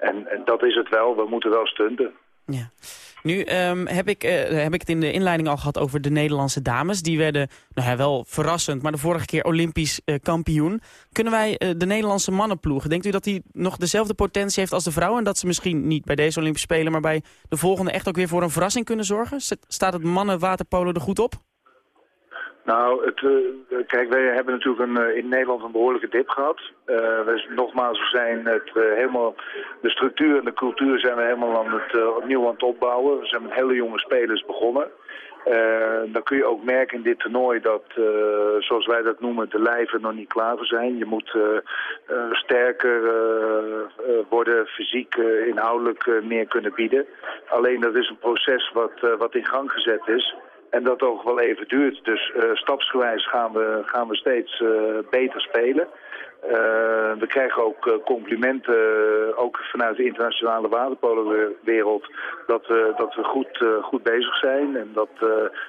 Speaker 29: En, en, dat is het wel, we moeten wel stunten.
Speaker 4: Ja. Nu um, heb, ik, uh, heb ik het in de inleiding al gehad over de Nederlandse dames. Die werden nou ja, wel verrassend, maar de vorige keer Olympisch uh, kampioen. Kunnen wij uh, de Nederlandse mannen ploegen? Denkt u dat die nog dezelfde potentie heeft als de vrouwen? En dat ze misschien niet bij deze Olympische Spelen, maar bij de volgende echt ook weer voor een verrassing kunnen zorgen? Staat het mannen waterpolo er goed op?
Speaker 29: Nou, het, uh, kijk, wij hebben natuurlijk een, uh, in Nederland een behoorlijke dip gehad. Uh, we, nogmaals, we zijn het helemaal, de structuur en de cultuur zijn we helemaal aan het, opnieuw aan het opbouwen. We zijn met hele jonge spelers begonnen. dan kun je ook merken in dit toernooi dat, zoals wij dat noemen, de lijven nog niet klaar voor zijn. Je moet sterker worden, fysiek, inhoudelijk meer kunnen bieden. Alleen dat is een proces wat, wat in gang gezet is. En dat ook wel even duurt. Dus uh, stapsgewijs gaan we, gaan we steeds uh, beter spelen. Uh, we krijgen ook complimenten, ook vanuit de internationale waterpolenwereld, dat we, dat we goed, goed bezig zijn en dat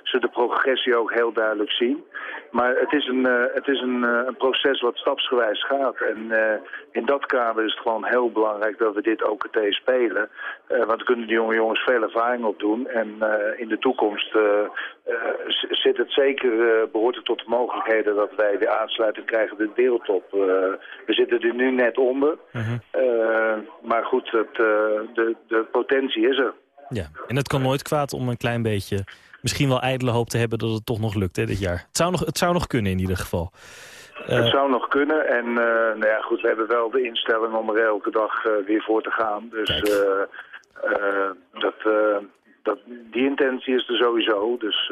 Speaker 29: ze de progressie ook heel duidelijk zien. Maar het is een, het is een, een proces wat stapsgewijs gaat. En in dat kader is het gewoon heel belangrijk dat we dit ook OKT spelen. want dan kunnen die jonge jongens veel ervaring opdoen. En in de toekomst zit het zeker, behoort het tot de mogelijkheden dat wij weer aansluiting krijgen de wereldtop. We zitten er nu net onder.
Speaker 3: Mhm.
Speaker 29: maar goed, het, de, de potentie is er.
Speaker 3: Ja, en het kan nooit kwaad om een klein beetje misschien wel ijdele hoop te hebben dat het toch nog lukt hè, dit jaar. Het zou nog, het zou nog kunnen in ieder geval.
Speaker 29: Het zou nog kunnen en uh, nou ja, goed, we hebben wel de instelling om er elke dag uh, weer voor te gaan. Dus dat, dat, die intentie is er sowieso. Dus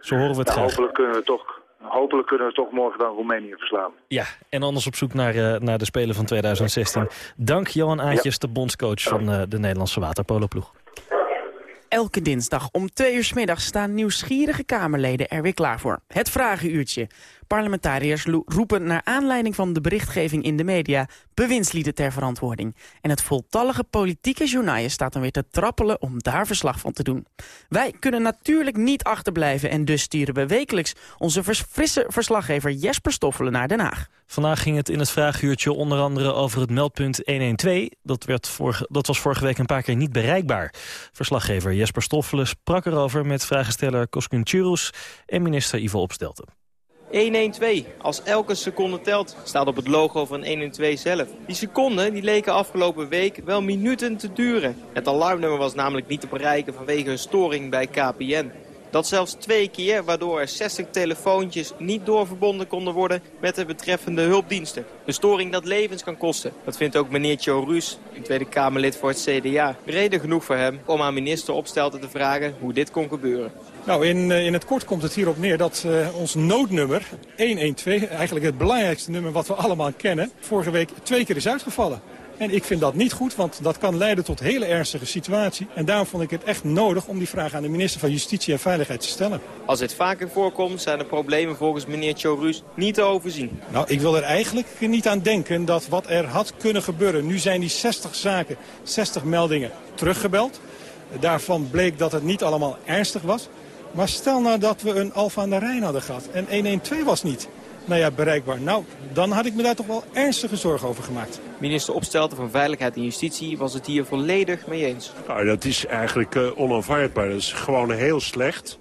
Speaker 3: Zo horen we het
Speaker 29: nou, hopelijk kunnen we toch hopelijk kunnen we toch morgen dan Roemenië verslaan.
Speaker 3: Ja, en anders op zoek naar, uh, naar de Spelen van 2016. Dank Johan Aantjes, ja. de bondscoach van uh, de Nederlandse waterpoloploeg.
Speaker 4: Elke dinsdag om twee uur s middag staan nieuwsgierige Kamerleden er weer klaar voor. Het Vragenuurtje. Parlementariërs roepen naar aanleiding van de berichtgeving in de media bewindslieden ter verantwoording. En het voltallige politieke journaal staat dan weer te trappelen om daar verslag van te doen. Wij kunnen natuurlijk niet achterblijven en dus sturen we wekelijks onze frisse verslaggever Jesper Stoffelen naar Den Haag.
Speaker 3: Vandaag ging het in het vraaguurtje onder andere over het meldpunt 112. Dat, werd vorige, dat was vorige week een paar keer niet bereikbaar. Verslaggever Jesper Stoffelen sprak erover met vragensteller Koskun Churus en minister Ivo Opstelten.
Speaker 30: 112. Als elke seconde telt, staat op het logo van 112 zelf. Die seconden die leken afgelopen week wel minuten te duren. Het alarmnummer was namelijk niet te bereiken vanwege een storing bij KPN. Dat zelfs twee keer, waardoor er 60 telefoontjes niet doorverbonden konden worden met de betreffende hulpdiensten. Een storing dat levens kan kosten. Dat vindt ook meneer Joe Ruus, een Tweede Kamerlid voor het CDA. Reden genoeg voor hem om aan minister Opstelten te vragen hoe dit kon gebeuren.
Speaker 31: Nou, in, in het kort komt het hierop neer dat uh, ons noodnummer 112, eigenlijk het belangrijkste nummer wat we allemaal kennen, vorige week twee keer is uitgevallen. En ik vind dat niet goed, want dat kan leiden tot hele ernstige situatie. En daarom vond ik het echt nodig om die vraag aan de minister van Justitie en Veiligheid te stellen.
Speaker 30: Als dit vaker voorkomt, zijn de problemen volgens meneer Chorus niet te overzien.
Speaker 31: Nou, ik wil er eigenlijk niet aan denken dat wat er had kunnen gebeuren. Nu zijn die 60 zaken, 60 meldingen teruggebeld. Daarvan bleek dat het niet allemaal ernstig was. Maar stel nou dat we een Alfa aan de Rijn hadden gehad en 112 was niet nou ja, bereikbaar. Nou, dan had ik me daar toch wel ernstige zorgen over gemaakt.
Speaker 30: Minister Opstelten van Veiligheid en Justitie was het hier volledig mee eens.
Speaker 32: Nou, dat is eigenlijk uh, onaanvaardbaar. Dat is gewoon heel slecht.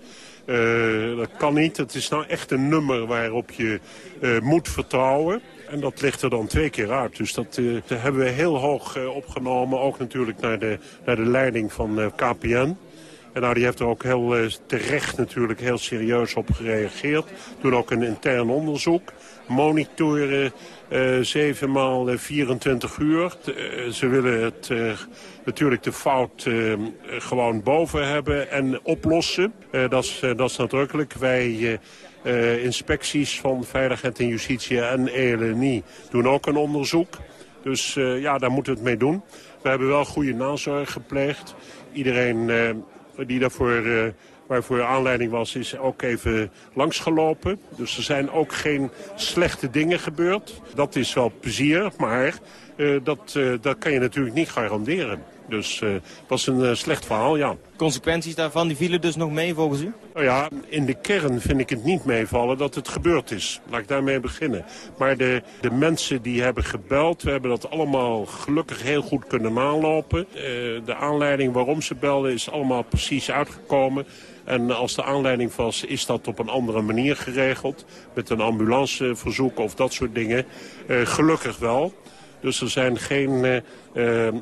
Speaker 32: Uh, dat kan niet. Het is nou echt een nummer waarop je uh, moet vertrouwen. En dat ligt er dan twee keer uit. Dus dat, uh, dat hebben we heel hoog opgenomen. Ook natuurlijk naar de, naar de leiding van KPN. En nou, die heeft er ook heel uh, terecht natuurlijk heel serieus op gereageerd. Doen ook een intern onderzoek. Monitoren uh, 7 maal 24 uur. Uh, ze willen het, uh, natuurlijk de fout gewoon boven hebben en oplossen. dat, is, dat is nadrukkelijk. Wij... inspecties van Veiligheid en Justitie en ELNI doen ook een onderzoek. Dus ja, daar moeten we het mee doen. We hebben wel goede nazorg gepleegd. Iedereen eh, die daarvoor, uh, waarvoor aanleiding was, is ook even langsgelopen. Dus er zijn ook geen slechte dingen gebeurd. Dat is wel plezierig, maar uh, dat, dat kan je natuurlijk niet garanderen. Dus het was een slecht verhaal, ja.
Speaker 30: Consequenties daarvan, die vielen dus nog mee volgens u?
Speaker 32: Nou ja, in de kern vind ik het niet meevallen dat het gebeurd is. Laat ik daarmee beginnen. Maar de, de mensen die hebben gebeld, we hebben dat allemaal gelukkig heel goed kunnen nalopen. Uh, de aanleiding waarom ze belden is allemaal precies uitgekomen. En als de aanleiding was, is dat op een andere manier geregeld. Met een ambulanceverzoek of dat soort dingen. Uh, gelukkig wel. Dus er zijn geen uh,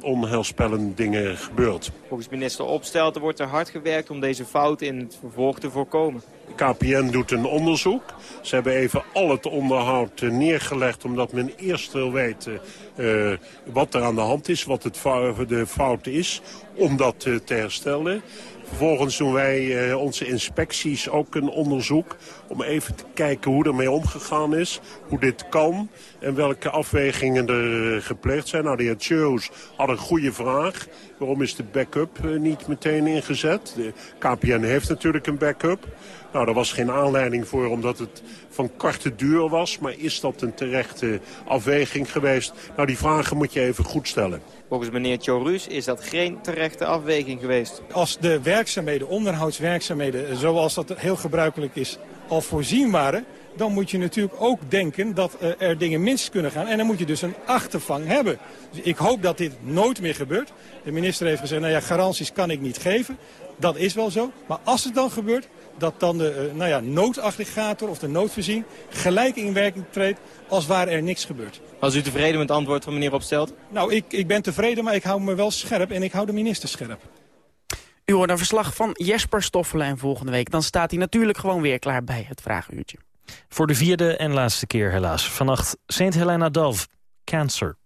Speaker 32: onheilspellende dingen gebeurd.
Speaker 30: Volgens minister Opstelten wordt er hard gewerkt om deze fouten in het vervolg te voorkomen.
Speaker 32: KPN doet een onderzoek. Ze hebben even al het onderhoud neergelegd omdat men eerst wil weten uh, wat er aan de hand is, wat het de fout is, om dat uh, te herstellen. Vervolgens doen wij uh, onze inspecties ook een onderzoek... om even te kijken hoe ermee omgegaan is, hoe dit kan... en welke afwegingen er gepleegd zijn. Nou, de heer Tjeus had een goede vraag. Waarom is de backup uh, niet meteen ingezet? De KPN heeft natuurlijk een backup. Nou, daar was geen aanleiding voor omdat het van korte duur was. Maar is dat een terechte afweging geweest? Nou, die vragen moet je even goed stellen.
Speaker 30: Volgens meneer Tjorus is dat geen terechte afweging geweest.
Speaker 31: Als de werkzaamheden, onderhoudswerkzaamheden, zoals dat heel gebruikelijk is, al voorzien waren dan moet je natuurlijk ook denken dat uh, er dingen mis kunnen gaan. En dan moet je dus een achtervang hebben. Dus ik hoop dat dit nooit meer gebeurt. De minister heeft gezegd, nou ja, garanties kan ik niet geven. Dat is wel zo. Maar als het dan gebeurt, dat dan de uh, nou ja, noodaggregator of de noodvoorzien gelijk in werking treedt als waar er niks gebeurt.
Speaker 30: Was u tevreden met het antwoord van meneer Opstelt?
Speaker 31: Nou, ik, ik ben tevreden, maar ik hou me wel scherp en ik hou de minister scherp.
Speaker 4: U hoort een verslag van Jesper Stoffelen en volgende week. Dan staat hij natuurlijk gewoon weer klaar bij het Vragenuurtje.
Speaker 3: Voor de vierde en laatste keer helaas. Vannacht St. Helena Dove, Cancer.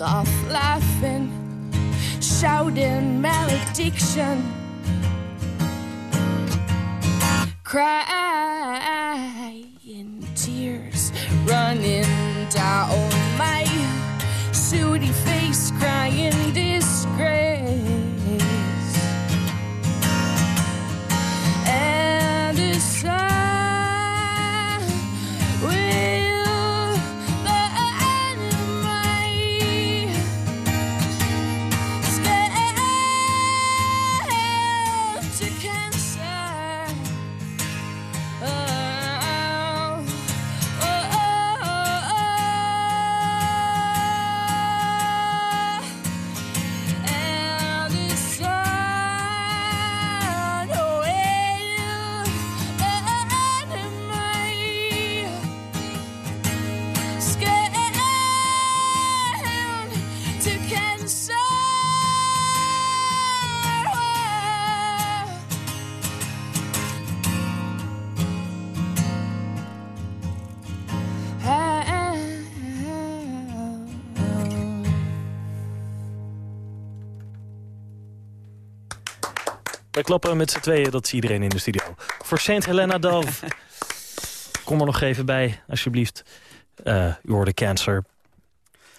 Speaker 7: Off laughing, shouting malediction, crying
Speaker 3: We klappen met z'n tweeën, dat is iedereen in de studio. Voor Saint Helena Dove. Kom er nog even bij, alsjeblieft. Uh, u hoorde Cancer.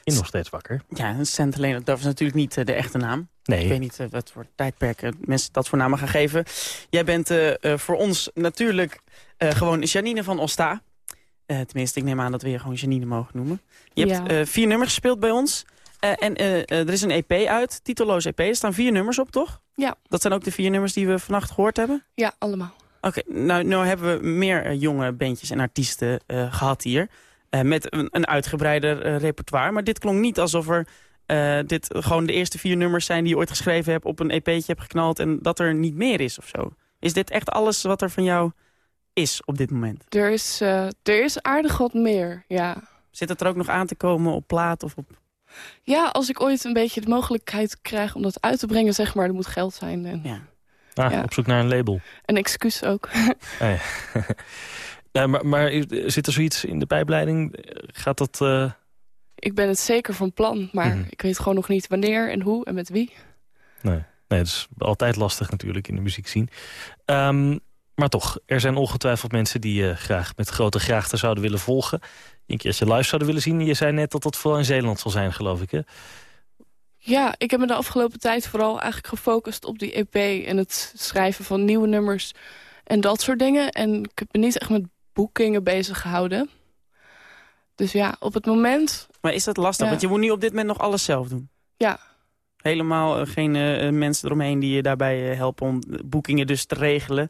Speaker 3: In nog steeds wakker.
Speaker 4: Ja, Saint Helena Dove is natuurlijk niet uh, de echte naam.
Speaker 3: Nee.
Speaker 4: Ik weet niet uh, wat voor tijdperken mensen dat voor namen gaan geven. Jij bent voor ons natuurlijk gewoon Janine van Osta. tenminste, ik neem aan dat we je gewoon Janine mogen noemen. Je
Speaker 33: Ja.
Speaker 4: hebt vier nummers gespeeld bij ons. Eh, en eh, eh, er is een EP uit, titelloos EP. Er staan vier nummers op, toch?
Speaker 33: Ja.
Speaker 4: Dat zijn ook de vier nummers die we vannacht gehoord hebben?
Speaker 33: Ja, allemaal.
Speaker 4: Oké, nou, nou hebben we meer jonge bandjes en artiesten eh, gehad hier. met een, een uitgebreider repertoire. Maar dit klonk niet alsof er dit gewoon de eerste vier nummers zijn... die je ooit geschreven hebt, op een EP'tje hebt geknald... en dat er niet meer is of zo. Is dit echt alles wat er van jou is op dit moment?
Speaker 33: Er is, er is aardig wat meer, ja.
Speaker 4: Zit het er ook nog aan te komen op plaat of op...
Speaker 33: Ja, als ik ooit een beetje de mogelijkheid krijg om dat uit te brengen, zeg maar, er moet geld zijn. En
Speaker 4: Ja.
Speaker 3: Ah,
Speaker 33: Ja.
Speaker 3: Op zoek naar een label.
Speaker 33: Een excuus ook.
Speaker 3: Ah, ja. Nee, maar, maar zit er zoiets in de pijpleiding? Gaat dat... eh,
Speaker 33: ik ben het zeker van plan, maar
Speaker 3: Mhm.
Speaker 33: ik weet gewoon nog niet wanneer en hoe en met wie.
Speaker 3: Nee, nee, het is altijd lastig natuurlijk in de muziek zien. Ehm, maar toch, er zijn ongetwijfeld mensen die je graag met grote graagte zouden willen volgen. Een keertje live zouden willen zien. Je zei net dat dat vooral in Zeeland zal zijn, geloof ik, hè?
Speaker 33: Ja, ik heb me de afgelopen tijd vooral eigenlijk gefocust op die EP... en het schrijven van nieuwe nummers en dat soort dingen. En ik heb me niet echt met boekingen bezig gehouden. Dus ja, op het moment...
Speaker 4: Maar is dat lastig?
Speaker 33: Ja.
Speaker 4: Want je moet nu op dit moment nog alles zelf doen.
Speaker 33: Ja,
Speaker 4: Helemaal eh, geen eh, eh, mensen eromheen die je daarbij helpen om boekingen dus te regelen.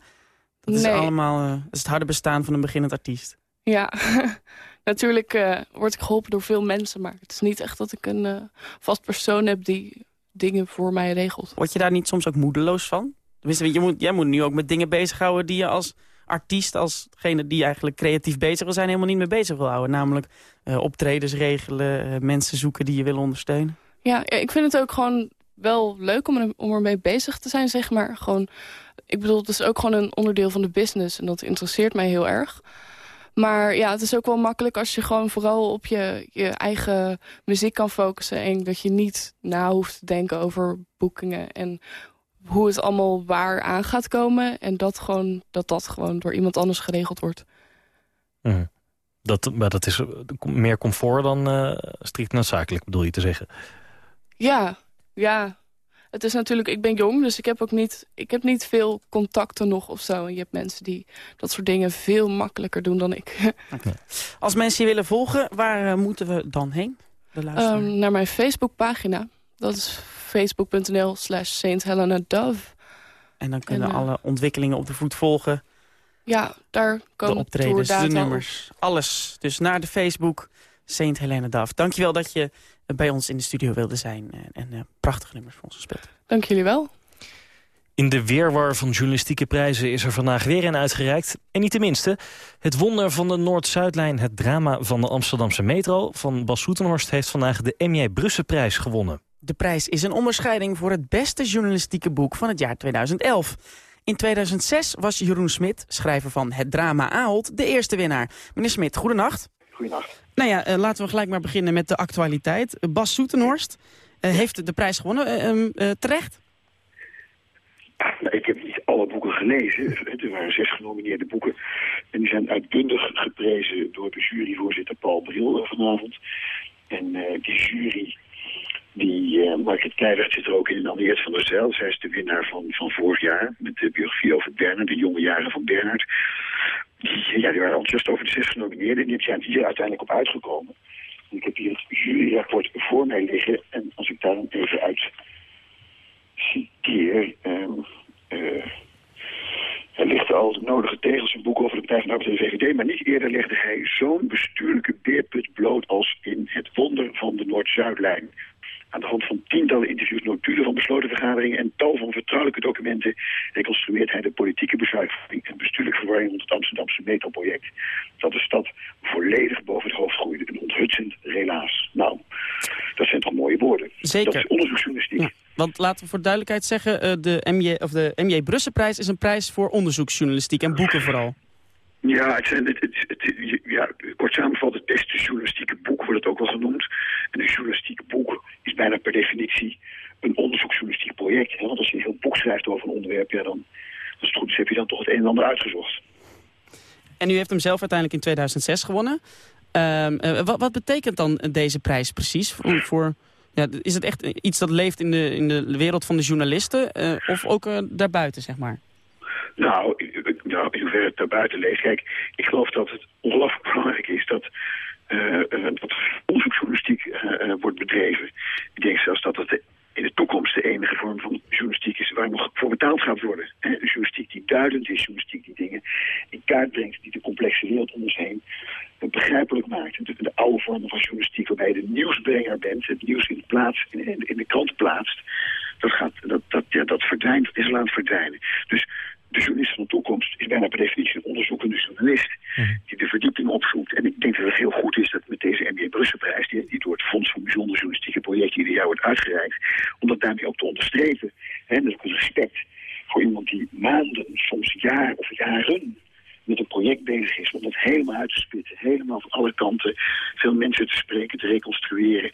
Speaker 4: Dat is allemaal eh, dat is het harde bestaan van een beginnend artiest.
Speaker 33: ja. natuurlijk eh, word ik geholpen door veel mensen... maar het is niet echt dat ik een eh, vast persoon heb die dingen voor mij regelt.
Speaker 4: Word je daar niet soms ook moedeloos van? Je moet, jij moet nu ook met dingen bezighouden die je als artiest, als degene die eigenlijk creatief bezig wil zijn, helemaal niet mee bezig wil houden. Namelijk eh, optredens regelen, mensen zoeken die je willen ondersteunen.
Speaker 33: Ja, ja, ik vind het ook gewoon wel leuk om, er, om ermee bezig te zijn, zeg maar. Gewoon, ik bedoel, het is ook gewoon een onderdeel van de business en dat interesseert mij heel erg. Maar ja, het is ook wel makkelijk als je gewoon vooral op je, je eigen muziek kan focussen... en dat je niet na hoeft te denken over boekingen en hoe het allemaal waar aan gaat komen. En dat, gewoon, dat dat gewoon door iemand anders geregeld wordt.
Speaker 3: Mhm. Dat, maar dat is eh, meer comfort dan eh, strikt noodzakelijk, bedoel je te zeggen.
Speaker 33: Ja, ja. Het is natuurlijk, ik ben jong, dus ik heb ook niet, ik heb niet veel contacten nog of zo. En je hebt mensen die dat soort dingen veel makkelijker doen dan ik.
Speaker 4: Als mensen je willen volgen, waar eh, moeten we dan heen? De.
Speaker 33: Ehm, naar mijn Facebookpagina. Dat is facebook.nl slash Saint Helena Dove.
Speaker 4: en dan kunnen
Speaker 33: en, eh,
Speaker 4: alle ontwikkelingen op de voet volgen.
Speaker 33: Ja, daar
Speaker 4: De
Speaker 33: komen
Speaker 4: optredens, de
Speaker 33: tourdata op.
Speaker 4: nummers, alles. Dus naar de Facebook, Saint Helena Daf. Dankjewel dat je bij ons in de studio wilde zijn en, en eh, prachtige nummers voor ons gespeeld.
Speaker 33: Dank jullie wel.
Speaker 3: In de weerwar van journalistieke prijzen is er vandaag weer een uitgereikt. En niet de minste. Het wonder van de Noord-Zuidlijn, het drama van de Amsterdamse metro... van Bas Soetenhorst heeft vandaag de M.J. Brusse-prijs gewonnen.
Speaker 4: De prijs is een onderscheiding voor het beste journalistieke boek van het jaar 2011. In 2006 was Jeroen Smit, schrijver van Het Drama Ahold, de eerste winnaar. Meneer Smit, goedenacht.
Speaker 34: Goedenacht.
Speaker 4: Nou ja, eh, laten we gelijk maar beginnen met de actualiteit. Bas Soetenhorst eh, heeft de prijs gewonnen. Eh, ehm, eh, terecht?
Speaker 34: Nou, ik heb niet alle boeken gelezen. Er waren zes genomineerde boeken. En die zijn uitbundig geprezen door de juryvoorzitter Paul Bril vanavond. En eh, die jury, die, eh Margriet zit er ook in, en Anneert van der Zijl. Zij is de winnaar van, van vorig jaar met de biografie over Bernard, de jonge jaren van Bernard. Ja, die waren enthousiast over de zes genomineerden. En die zijn hier uiteindelijk op uitgekomen. En ik heb hier het juryrapport voor mij liggen. En als ik daar dan even uit citeer. ehm, eh, er ligt al de nodige tegels in boek over de Partij van de Arbeid en de VVD, maar niet eerder legde hij zo'n bestuurlijke beerput bloot als in het wonder van de Noord-Zuidlijn. Aan de hand van tientallen interviews, notulen van besloten vergaderingen en tal van vertrouwelijke documenten reconstrueert hij de politieke besluitvorming en bestuurlijke verwarring rond het Amsterdamse metroproject. Dat de stad volledig boven het hoofd groeide. Een onthutsend relaas. Nou, dat zijn toch mooie woorden.
Speaker 4: Zeker.
Speaker 34: Dat is onderzoeksjournalistiek.
Speaker 4: Ja, want laten we voor duidelijkheid zeggen, eh, de MJ, of de MJ Brusseprijs is een prijs voor onderzoeksjournalistiek en boeken vooral.
Speaker 34: Ja, het het- ja, kort samengevat, het beste journalistieke boek wordt het ook wel genoemd. En een journalistiek boek is bijna per definitie een onderzoeksjournalistiek project. Hè? Want als je een heel boek schrijft over een onderwerp, ja, dan, als het goed is, heb je dan toch het een en ander uitgezocht.
Speaker 4: En u heeft hem zelf uiteindelijk in 2006 gewonnen. Ehm, eh, wat, wat betekent dan deze prijs precies? Voor, voor, ja, is het echt iets dat leeft in de, in de wereld van de journalisten? eh, of ook eh, daarbuiten, zeg maar?
Speaker 34: Nou, i- i- nou, in hoeverre het daarbuiten leest. Kijk, ik geloof dat het ongelooflijk belangrijk is dat, eh, dat onderzoeksjournalistiek eh, wordt bedreven. Ik denk zelfs dat het in de toekomst de enige vorm van journalistiek is waar nog voor betaald gaat worden. Hè? Journalistiek die duidend is, journalistiek die dingen in kaart brengt, die de complexe wereld om ons heen begrijpelijk maakt. De, de oude vormen van journalistiek waarbij je de nieuwsbrenger bent, het nieuws in de, plaats, in, in, in de krant plaatst, dat, gaat, dat, dat, ja, dat verdwijnt, is het verdwijnen. Dus de journalist van de toekomst is bijna per definitie een onderzoekende journalist die de verdieping opzoekt. En ik denk dat het heel goed is dat met deze MBA Brusselprijs, die, die door het Fonds voor Bijzonder Journalistieke Projecten ieder jaar wordt uitgereikt, om dat daarmee ook te onderstrepen. Hè, dat een respect voor iemand die maanden, soms jaar of jaren met een project bezig is om dat helemaal uit te spitten. Helemaal van alle kanten veel mensen te spreken, te reconstrueren.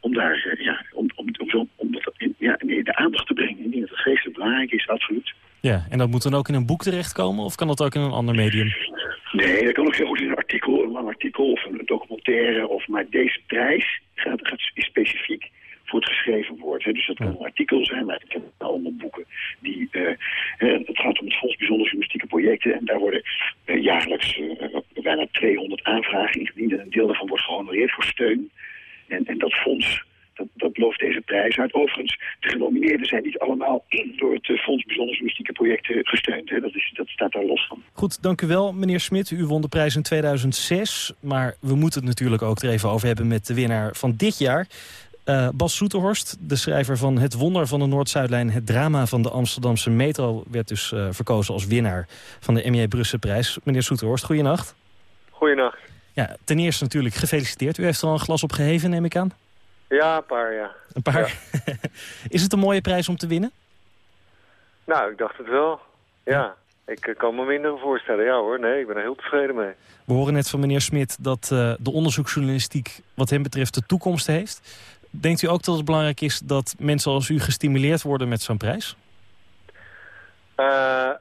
Speaker 34: Om daar, eh, ja, om, om, om, zo, om dat in, ja, in de aandacht te brengen. Ik denk dat het vreselijk belangrijk is, absoluut.
Speaker 3: Ja, en dat moet dan ook in een boek terechtkomen of kan dat ook in een ander medium?
Speaker 34: Nee, dat kan ook heel goed in een artikel, een lang artikel of een documentaire. Of, maar deze prijs gaat, gaat is specifiek voor het geschreven woord. Hè. Dus dat kan een artikel zijn, maar ik heb allemaal boeken. Die, eh, het gaat om het Fonds Bijzonder Journalistieke Projecten. En daar worden eh, jaarlijks eh, bijna 200 aanvragen ingediend. En een deel daarvan wordt gehonoreerd voor steun. En, en dat fonds, dat, dat belooft deze prijs uit. Overigens, de genomineerden zijn niet allemaal door het eh, Fonds Bijzonder Journalistieke Projecten gesteund. Hè. Dat, is, dat staat daar los van.
Speaker 3: Goed, dank u wel, meneer Smit. U won de prijs in 2006. Maar we moeten het natuurlijk ook er even over hebben met de winnaar van dit jaar. Eh, Bas Soeterhorst, de schrijver van Het Wonder van de Noord-Zuidlijn... het drama van de Amsterdamse metro... werd dus eh, verkozen als winnaar van de MJ Brusselprijs. Meneer Soeterhorst, goeienacht.
Speaker 35: Goeienacht.
Speaker 3: Ja, ten eerste natuurlijk gefeliciteerd. U heeft er al een glas op geheven, neem ik aan.
Speaker 35: Ja, een paar, ja.
Speaker 3: Een paar. Is het een mooie prijs om te winnen?
Speaker 35: Nou, ik dacht het wel. Ja, ik eh, kan me minder voorstellen. Ja hoor, nee, ik ben er heel tevreden mee.
Speaker 3: We horen net van meneer Smit dat eh, de onderzoeksjournalistiek wat hem betreft de toekomst heeft. Denkt u ook dat het belangrijk is dat mensen als u gestimuleerd worden met zo'n prijs?
Speaker 35: Eh,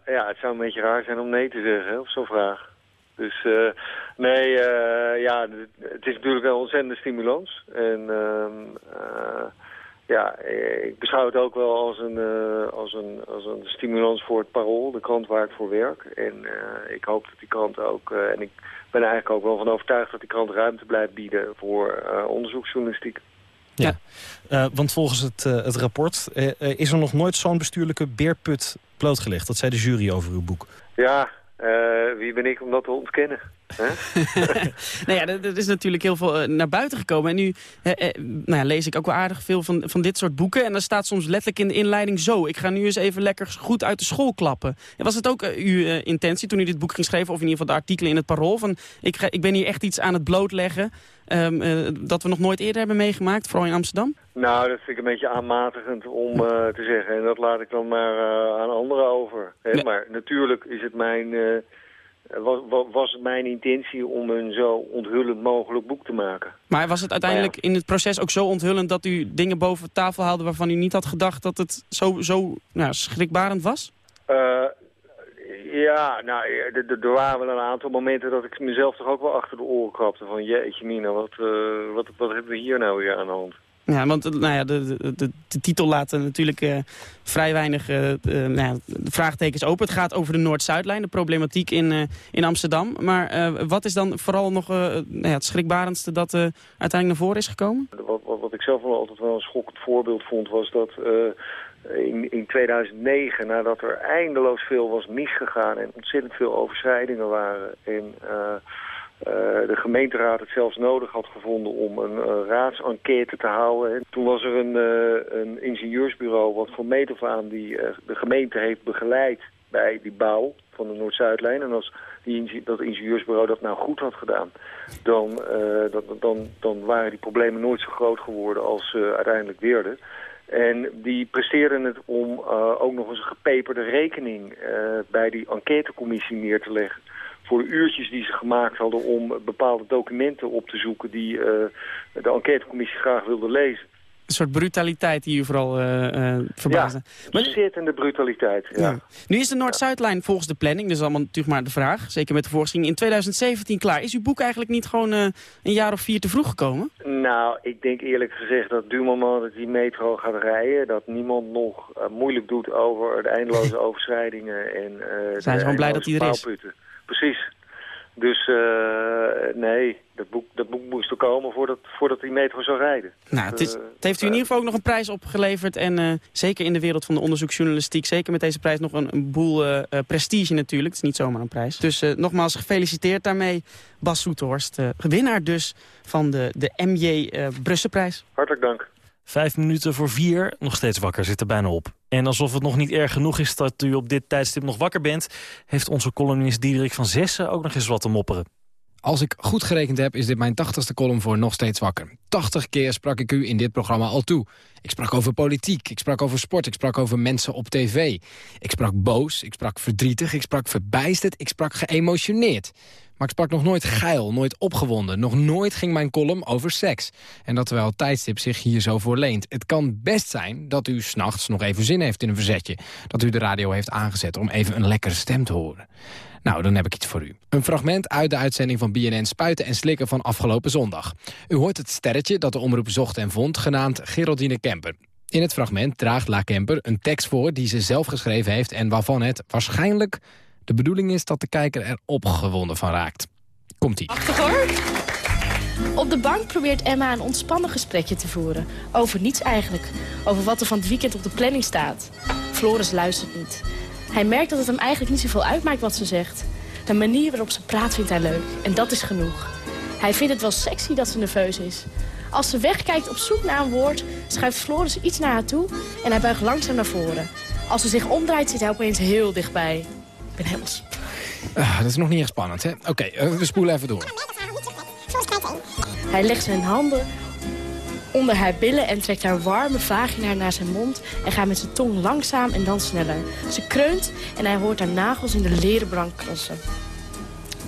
Speaker 35: ja, het zou een beetje raar zijn om nee te zeggen op zo'n vraag. Dus eh, nee, eh, ja, het is natuurlijk wel een ontzettende stimulans. En ehm, eh, ja, ik beschouw het ook wel als een, eh, als, een, als een stimulans voor het Parool, de krant waar ik voor werk. En eh, ik hoop dat die krant ook, eh, en ik ben er eigenlijk ook wel van overtuigd dat die krant ruimte blijft bieden voor eh, onderzoeksjournalistiek.
Speaker 3: Ja. Eh, want volgens het, het rapport is er nog nooit zo'n bestuurlijke beerput blootgelegd. Dat zei de jury over uw boek.
Speaker 35: Ja, eh, wie ben ik om dat te ontkennen? Hè?
Speaker 4: nou ja, er, is natuurlijk heel veel eh, naar buiten gekomen. En nu eh, nou ja, lees ik ook wel aardig veel van, van dit soort boeken. En dan staat soms letterlijk in de inleiding zo. Ik ga nu eens even lekker goed uit de school klappen. En was het ook uw intentie toen u dit boek ging schrijven... of in ieder geval de artikelen in het Parool... van ik, ga, ik ben hier echt iets aan het blootleggen... ehm, eh, dat we nog nooit eerder hebben meegemaakt, vooral in Amsterdam?
Speaker 35: Nou, dat vind ik een beetje aanmatigend om eh, te zeggen. En dat laat ik dan maar eh, aan anderen over. Hè? Maar natuurlijk is het mijn, eh, was, wa- was het mijn intentie om een zo onthullend mogelijk boek te maken.
Speaker 4: Maar was het uiteindelijk in het proces ook zo onthullend... dat u dingen boven tafel haalde waarvan u niet had gedacht... dat het zo, zo nou, schrikbarend was?
Speaker 35: Ja, nou, er waren wel een aantal momenten dat ik mezelf toch ook wel achter de oren krapte. Van jeetje mina, wat, wat, wat hebben we hier nou weer aan de hand?
Speaker 4: Ja, want eh, nou ja, de, de, de, titel laat natuurlijk eh, vrij weinig eh, nou ja, vraagtekens open. Het gaat over de Noord-Zuidlijn, de problematiek in, in Amsterdam. Maar wat is dan vooral nog nou het schrikbarendste dat uiteindelijk naar voren is gekomen?
Speaker 35: Wat, wat, wat ik zelf wel altijd wel een schokkend voorbeeld vond, was dat in, in 2009, nadat er eindeloos veel was misgegaan en ontzettend veel overschrijdingen waren en eh, de gemeenteraad het zelfs nodig had gevonden om een eh, raadsenquête te houden. En toen was er een, eh, een ingenieursbureau wat van meet af aan die de gemeente heeft begeleid bij die bouw van de Noord-Zuidlijn. En als die, dat ingenieursbureau dat nou goed had gedaan, dan, dat, dan, dan waren die problemen nooit zo groot geworden als ze uiteindelijk werden. En die presteerden het om ook nog eens een gepeperde rekening bij die enquêtecommissie neer te leggen. Voor de uurtjes die ze gemaakt hadden om bepaalde documenten op te zoeken die eh, de enquêtecommissie graag wilde lezen.
Speaker 4: Een soort brutaliteit die u vooral uh, uh, verbaasde.
Speaker 35: Ja, ontzettende brutaliteit, ja. ja.
Speaker 4: Nu is de Noord-Zuidlijn volgens de planning, dus allemaal natuurlijk maar de vraag... zeker met de voorstelling, in 2017 klaar. Is uw boek eigenlijk niet gewoon uh, een jaar of vier te vroeg gekomen?
Speaker 35: Nou, ik denk eerlijk gezegd dat du moment dat die metro gaat rijden... dat niemand nog moeilijk doet over de eindeloze overschrijdingen en
Speaker 4: Zijn ze gewoon blij dat die er is?
Speaker 35: Precies. Dus uh, nee, dat boek, dat boek moest er komen voordat, voordat die metro zou rijden.
Speaker 4: Nou, het, is, het heeft u in ieder geval ook nog een prijs opgeleverd. En uh, zeker in de wereld van de onderzoeksjournalistiek, zeker met deze prijs nog een, een boel uh, prestige natuurlijk. Het is niet zomaar een prijs. Dus nogmaals gefeliciteerd daarmee, Bas Soeterhorst. winnaar dus van de, de MJ Brusselprijs.
Speaker 35: Hartelijk dank.
Speaker 3: Vijf minuten voor vier, nog steeds wakker, zit er bijna op. En alsof het nog niet erg genoeg is dat u op dit tijdstip nog wakker bent... heeft onze columnist Diederik van Zessen ook nog eens wat te mopperen.
Speaker 36: Als ik goed gerekend heb, is dit mijn tachtigste column voor Nog Steeds Wakker. Tachtig keer sprak ik u in dit programma al toe. Ik sprak over politiek, ik sprak over sport, ik sprak over mensen op tv. Ik sprak boos, ik sprak verdrietig, ik sprak verbijsterd, ik sprak geëmotioneerd. Maar ik sprak nog nooit geil, nooit opgewonden. Nog nooit ging mijn column over seks. En dat terwijl tijdstip zich hier zo voor leent. Het kan best zijn dat u s'nachts nog even zin heeft in een verzetje. Dat u de radio heeft aangezet om even een lekkere stem te horen. Nou, dan heb ik iets voor u. Een fragment uit de uitzending van BNN Spuiten en Slikken van afgelopen zondag. U hoort het sterretje dat de omroep zocht en vond, genaamd Geraldine Kemper. In het fragment draagt La Kemper een tekst voor die ze zelf geschreven heeft... en waarvan het waarschijnlijk de bedoeling is dat de kijker er opgewonden van raakt. Komt-ie.
Speaker 37: Hoor. Op de bank probeert Emma een ontspannen gesprekje te voeren. Over niets eigenlijk. Over wat er van het weekend op de planning staat. Floris luistert niet. Hij merkt dat het hem eigenlijk niet zoveel uitmaakt wat ze zegt. De manier waarop ze praat vindt hij leuk. En dat is genoeg. Hij vindt het wel sexy dat ze nerveus is. Als ze wegkijkt op zoek naar een woord, schuift Floris iets naar haar toe en hij buigt langzaam naar voren. Als ze zich omdraait, zit hij opeens heel dichtbij. Ik ben helemaal...
Speaker 36: Uh, dat is nog niet echt spannend, hè? Oké, okay, uh, we spoelen even door.
Speaker 37: Hij legt zijn handen onder haar billen en trekt haar warme vagina naar zijn mond... en gaat met zijn tong langzaam en dan sneller. Ze kreunt en hij hoort haar nagels in de leren brank krassen.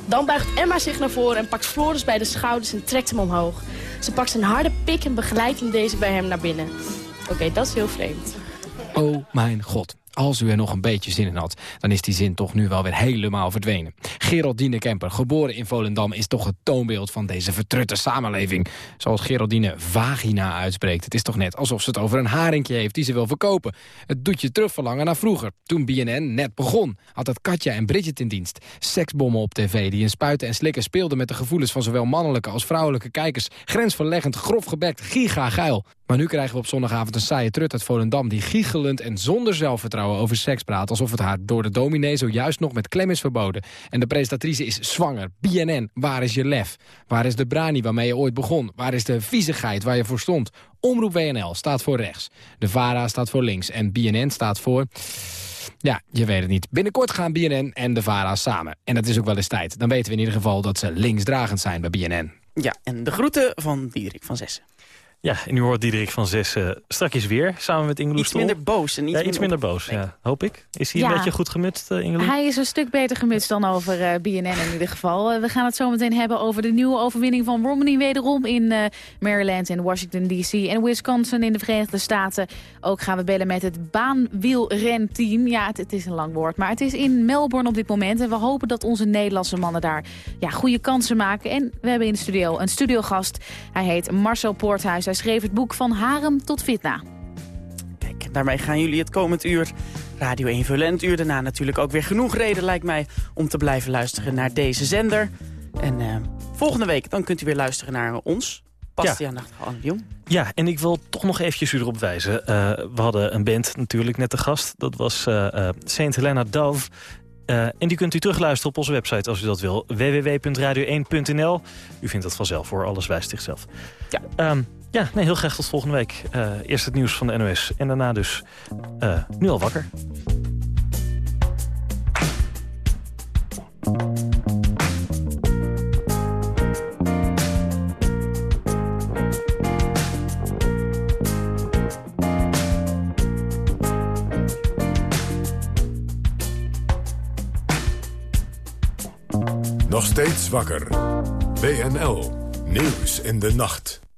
Speaker 37: Dan buigt Emma zich naar voren en pakt Floris bij de schouders en trekt hem omhoog. Ze pakt zijn harde pik en begeleidt hem deze bij hem naar binnen. Oké, okay, dat is heel vreemd.
Speaker 36: Oh mijn god als u er nog een beetje zin in had... dan is die zin toch nu wel weer helemaal verdwenen. Geraldine Kemper, geboren in Volendam... is toch het toonbeeld van deze vertrutte samenleving. Zoals Geraldine vagina uitspreekt. Het is toch net alsof ze het over een haringje heeft die ze wil verkopen. Het doet je terugverlangen naar vroeger. Toen BNN net begon, had het Katja en Bridget in dienst. Seksbommen op tv die in spuiten en slikken speelden... met de gevoelens van zowel mannelijke als vrouwelijke kijkers. Grensverleggend, grof gebekt, giga geil. Maar nu krijgen we op zondagavond een saaie trut uit Volendam... die giechelend en zonder zelfvertrouwen over seks praat... alsof het haar door de dominee zojuist nog met klem is verboden. En de presentatrice is zwanger. BNN, waar is je lef? Waar is de brani waarmee je ooit begon? Waar is de viezigheid waar je voor stond? Omroep WNL staat voor rechts. De VARA staat voor links. En BNN staat voor... Ja, je weet het niet. Binnenkort gaan BNN en de VARA samen. En dat is ook wel eens tijd. Dan weten we in ieder geval dat ze linksdragend zijn bij BNN.
Speaker 4: Ja, en de groeten van Diederik van Zessen.
Speaker 3: Ja, en nu hoort Diederik van Zes uh, strakjes weer, samen met Ingeloes
Speaker 4: Iets minder boos. En iets,
Speaker 3: ja, iets minder, boos, ja. hoop ik. Is hij een beetje goed gemutst, uh, Ingeloes?
Speaker 38: Hij is een stuk beter gemutst dan over uh, BNN in ieder geval. we gaan het zo meteen hebben over de nieuwe overwinning van Romney wederom in Maryland en Washington D.C. en Wisconsin in de Verenigde Staten. Ook gaan we bellen met het baanwielrenteam. Ja, het, het, is een lang woord, maar het is in Melbourne op dit moment. En we hopen dat onze Nederlandse mannen daar ja, goede kansen maken. En we hebben in de studio een studiogast. Hij heet Marcel Poorthuis. Hij schreef het boek Van Harem tot Fitna.
Speaker 4: Kijk, daarmee gaan jullie het komend uur Radio 1 vullen. En het uur daarna natuurlijk ook weer genoeg reden, lijkt mij... om te blijven luisteren naar deze zender. En uh, volgende week dan kunt u weer luisteren naar ons... Bastiaan ja. Jong.
Speaker 3: Ja, en ik wil toch nog eventjes u erop wijzen. Uh, we hadden een band natuurlijk net te gast. Dat was uh, uh, Saint Helena Dove. Uh, en die kunt u terugluisteren op onze website als u dat wil. www.radio1.nl. U vindt dat vanzelf voor alles wijst zichzelf. Ja. Um, ja, nee, heel graag tot volgende week. Uh, eerst het nieuws van de NOS en daarna dus uh, nu al wakker.
Speaker 28: Nog steeds wakker. BNL. Nieuws in de nacht.